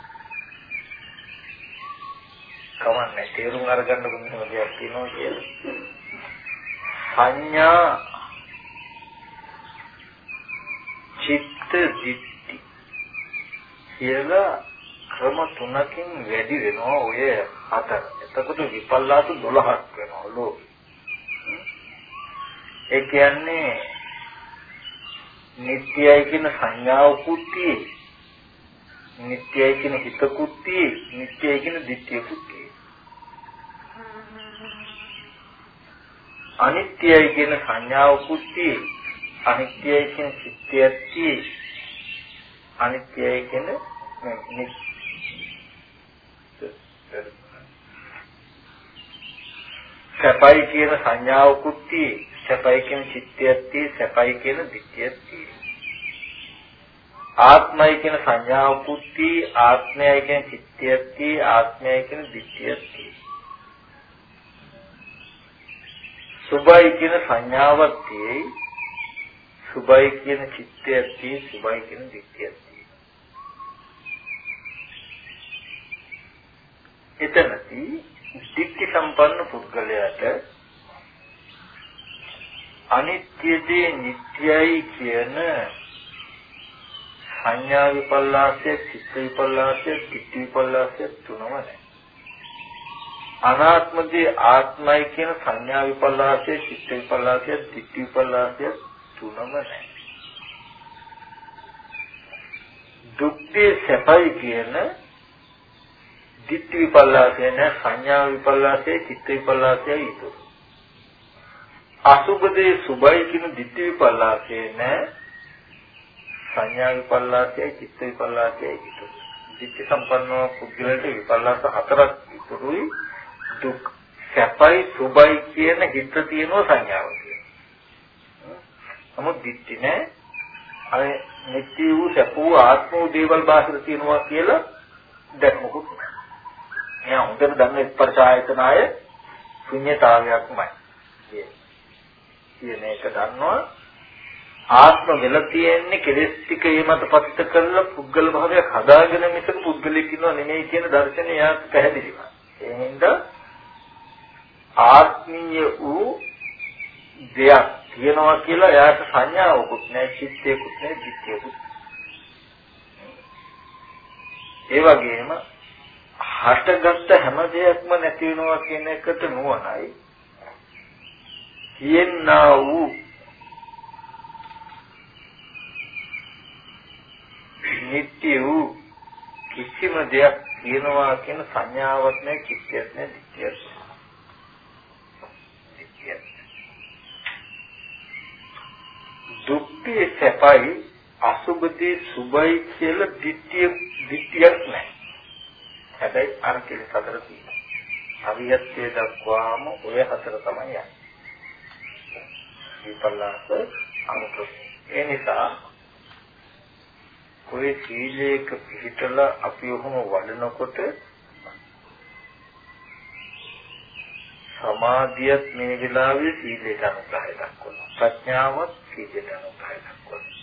කවන්නේ තේරුම් අරගන්න කොහොමද දෙයක් තියෙනවා කියලා. සංඥා චිත්ත දිට්ඨි කියලා ක්‍රම තුනකින් වැඩි වෙනවා ඔය හතර. එතකොට විපල්ලාස 12ක් වෙනවලු. ඒ කියන්නේ නිට්ටයයි කියන සංඥාවකුත් තියෙයි. නිට්ටයයි කියන හිතකුත් තියෙයි. නිට්ටයයි කියන දිට්ඨියකුත් තියෙයි. අනිත්‍යයි කියන සංඥාවකුත් තියෙයි. අනිත්‍යයි කියන චිත්තයක් තියෙයි. අනිත්‍යයි කියන සැපයි කියන සංඥාවකුත් තියෙයි. සැපයි කියන චිත්තයක් තියෙයි. සැපයි කියන දිට්ඨියක් තියෙයි. ආත්මයි කියන සංඥාවකුත් තියෙයි. ආත්මයයි කියන චිත්තයක් තියෙයි. ආත්මයයි කියන දිට්ඨියක් තියෙයි. සුභයි කියන සංඥාවක් තියෙයි. සුභයි කියන චිත්තයක් තියෙයි. සුභයි කියන දිට්ඨියක් තියෙයි. එතනදී දික්ටි සම්පන්න පුද්ගලයාට අනිත්‍යදී නිට්ටයයි කියන සංඥා විපල්ලාසය, චිත්ත විපල්ලාසය, දික්ටි විපල්ලාසය තුනම නැහැ. අනාත්මදී ආත්මයි කියන සංඥා විපල්ලාසය, චිත්ත විපල්ලාසය, දික්ටි විපල්ලාසය තුනම නැහැ. දුක්ඛේ සැපයි කියන දිට්ඨි විපල්ලාසය නැ සංඥා විපල්ලාසය චිත්ත විපල්ලාසය ඊතු අසුබදේ සුබයි කියන දිට්ඨි විපල්ලාසය නැ සංඥා විපල්ලාසය චිත්ත විපල්ලාසය ඊතු දිට්ඨි සම්පන්නව පුද්ගලට විපල්ලාස හතරක් ඉතුරුයි. දුක් සැපයි සුබයි කියන හිත තියෙනවා සංඥාව තියෙනවා නමුත් දිට්ඨි නැ අර නිත්‍ය වූ සැප වූ ආත්ම වූ දේවල් බාහිර තියෙනවා කියලා දැක්මකුත් නැහැ. එයා හොඳට දන්න ස්පර්ශ ආයතනය ශුන්‍යතාවයක්මයි. කියන එක දන්නවා ආත්ම වෙල තියෙන්නේ කෙලෙස් ටික ඒ මත පතිත කරලා පුද්ගල භාවයක් හදාගෙන මිසක පුද්ගලෙක් ඉන්නව නෙමෙයි කියන දර්ශනය එයා පැහැදිලිව. ඒ හින්දා ආත්මීය වූ දෙයක් තියනවා කියලා එයාට සංඥාවකුත් නැහැ, චිත්තයකුත් නැහැ, ධිට්ඨියකුත්. ඒ වගේම හටගත්ත හැම දෙයක්ම නැති වෙනවා කියන එකට නුවණයි. කියනා වූ නිට්ටය වූ කිසිම දෙයක් කියනවා කියන සංඥාවක් නැහැ කිසියක් නැහැ දිට්ඨියක් දුක්ඛේ සැපයි අසුභදී සුභයි කියලා දිට්ඨිය දිට්ඨියක් නැහැ. හැබැයි අර කෙලෙස් හතර තියෙනවා. අවියත්ය දක්වාම ඔය හතර තමයි යන්නේ. විපල්ලාස අනුකම්ප. ඒ නිසා કોઈ සීලයක පිළිතලා අපි ඔහොම වඩනකොට සමාධියත් මේ වෙලාවේ සීලයට අනුග්‍රහය දක්වනවා. ප්‍රඥාවත් සීලයට අනුග්‍රහය දක්වනවා.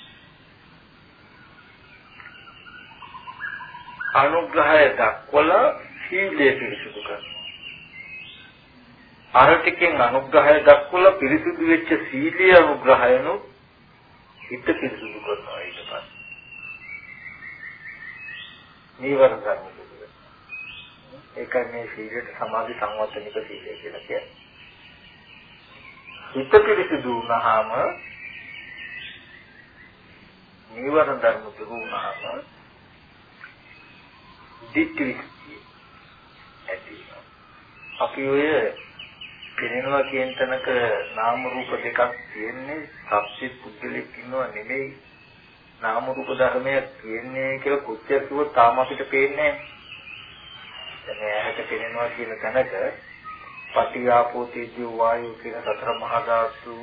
අනුග්‍රහය දක්වලා සීලය පිරිසුදු කරනවා. අර ටිකෙන් අනුග්‍රහය දක්වලා පිරිසුදු වෙච්ච සීලීය අනුග්‍රහයනොත් හිත පිරිසුදු කරනවා ඊට පස්සේ. නීවරණ ධර්ම පිළිබඳ. ඒකයි මේ සීලයට සමාධි සංවර්ධනික සීලය කියලා කියන්නේ. හිත පිරිසුදු වුණාම නීවරණ ධර්ම දුරු වුණාම දිට්ඨි විසුද්ධිය ඇති අපි ඔය පිරිනවා කියන තැනක නාම රූප දෙකක් තියෙන්නේ සත්‍ය පුද්ගලෙක් ඉන්නව නෙමෙයි. නාම රූප ධර්මයක් තියෙන්නේ කියලා කොච්චර කිව්වොත් තාම අපිට පේන්නේ නැහැ. දැන් ඇහැට පේනවා කියන තැනක පටිආපෝ තේජෝ වායෝ කියන සතර මහා ධාතු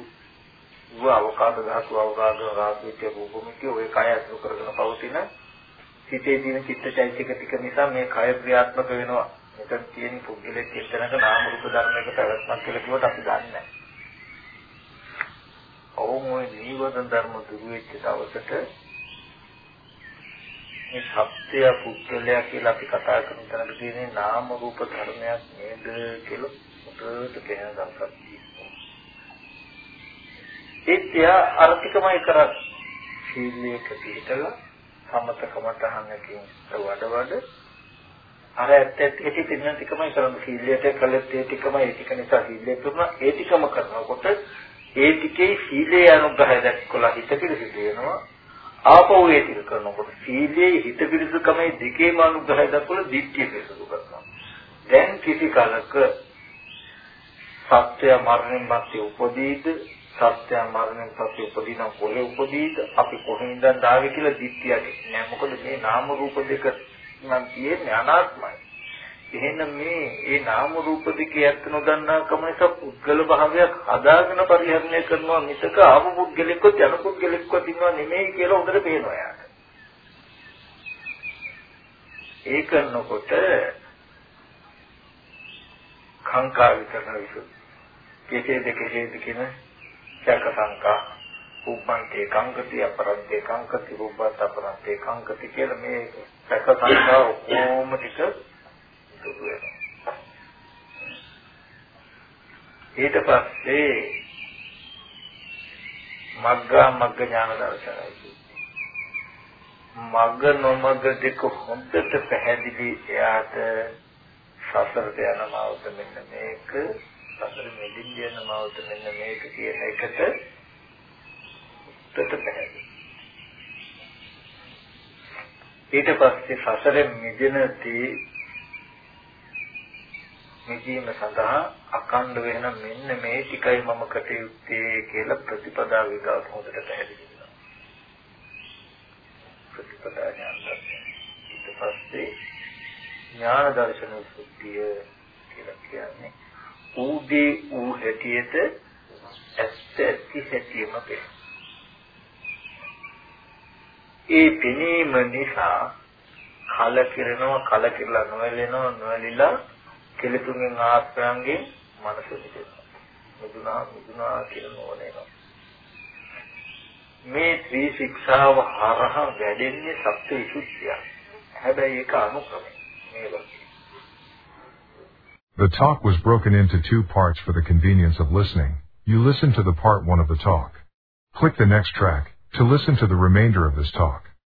වූ අවකාශ ධාතු අවකාශ රාජ්‍ය රූපමික ඔය කය අසු කරගෙන පවතින හිතේ තියෙන චිත්තචෛතසික ටික නිසා මේ කය ක්‍රියාත්මක වෙනවා. මෙතන තියෙන පුද්ගලෙක් එක්තැනක නාම රූප ධර්මයක පැවැත්මක් කියලා කිව්වට අපි දන්නේ නැහැ. ඔවුන් ওই නීවරණ ධර්ම දුරු වෙච්ච දවසට මේ සත්‍ය පුද්ගලයා කියලා අපි කතා කරන තැනක තියෙන නාම රූප ධර්මයක් නේද කියලා උඩට පේන දවසක් තියෙනවා. ඒ අර්ථිකමයි කරන්නේ. සීලයක පිළිතලා සමතකමටහනකින් වඩ වඩ. අර ඇත්ත ඇත්ත හිතේ තියෙන ටිකමයි කරන්නේ සීලයට කළත් ඒ ටිකමයි ඒ ටික නිසා සීලය කරනවා ඒ ටිකම කරනකොට ඒ ටිකේ සීලේ අනුග්‍රහය දක්වලා හිත පිරිසිදු වෙනවා. ආපහු ඒ ටික කරනකොට සීලේ හිත පිරිසුදුකමයි දෙකේම අනුග්‍රහය දක්වලා දිට්ඨිය පිරිසුදු කරනවා. දැන් කිසි කලක සත්‍ය මරණයන් මැත්තේ උපදීද? සත්‍ය මරණයෙන් පස්සේ උපදින කොහේ උපදීද? අපි කොහේ ඉඳන් ආවේ කියලා දිට්ඨියක් නෑ. මොකද මේ නාම රූප දෙක නම් තියෙන්නේ අනාත්මයි. එහෙනම් මේ ඒ නාම රූප දෙකේ ඇත්ත නොදන්නා කම නිසා පුද්ගල භාවයක් හදාගෙන පරිහරණය කරනවා මිසක ආපු පුද්ගලෙක්වත් යන පුද්ගලෙක්වත් ඉන්නව නෙමෙයි කියලා හොඳට පේනවා යාට. ඒ කරනකොට කාංකා විතරන විසුද්ධි කෙසේද කෙසේද කියන සැක සංකා උබ්බන්තේ කංගති අපරද්දේ කංගති උබ්බත් අපරද්දේ කංගති කියලා මේ සැක සංකා ඔක්කොම ටික දුරු වෙනවා. ඊට පස්සේ මග්ගා මග්ග ඥාන දර්ශනයි මග්ග නොමග්ග දෙක හොඳට පැහැදිලි එයාට සසරට යන මාර්ග මෙන්න මේක. සසර මෙදින් යන මාවත මෙන්න මේක කියන එකට උත්තර පැහැදිලි ඊට පස්සේ සසරෙන් මිදෙනදී මිදීම සඳහා අකණ්ඩ වෙන මෙන්න මේ ටිකයි මම කටයුත්තේ කියලා ප්‍රතිපදා විගත හොඳට පැහැදිලි ප්‍රතිපදා ඥාන දර්ශනය. ඊට පස්සේ ඥාන දර්ශන සුද්ධිය කියලා කියන්නේ ඌදී ඌ හැටියට ඇත්ත ඇති හැටියම පෙනෙන. ඒ පෙනීම නිසා කලකිරෙනවා කලකිරලා නොයලෙනවා නොයලිලා කෙලතුන්ගෙන් ආශ්‍රයන්ගෙන් මනස මිදෙනවා. මුදුනා මුදුනා කියන නෝනෙනවා. මේ ත්‍රි ශික්ෂාව හරහා වැඩෙන්නේ සත්‍ය විසුද්ධිය. හැබැයි ඒක අනුක්‍රමයි. මේ වගේ. The talk was broken into two parts for the convenience of listening. You listen to the part one of the talk. Click the next track to listen to the remainder of this talk.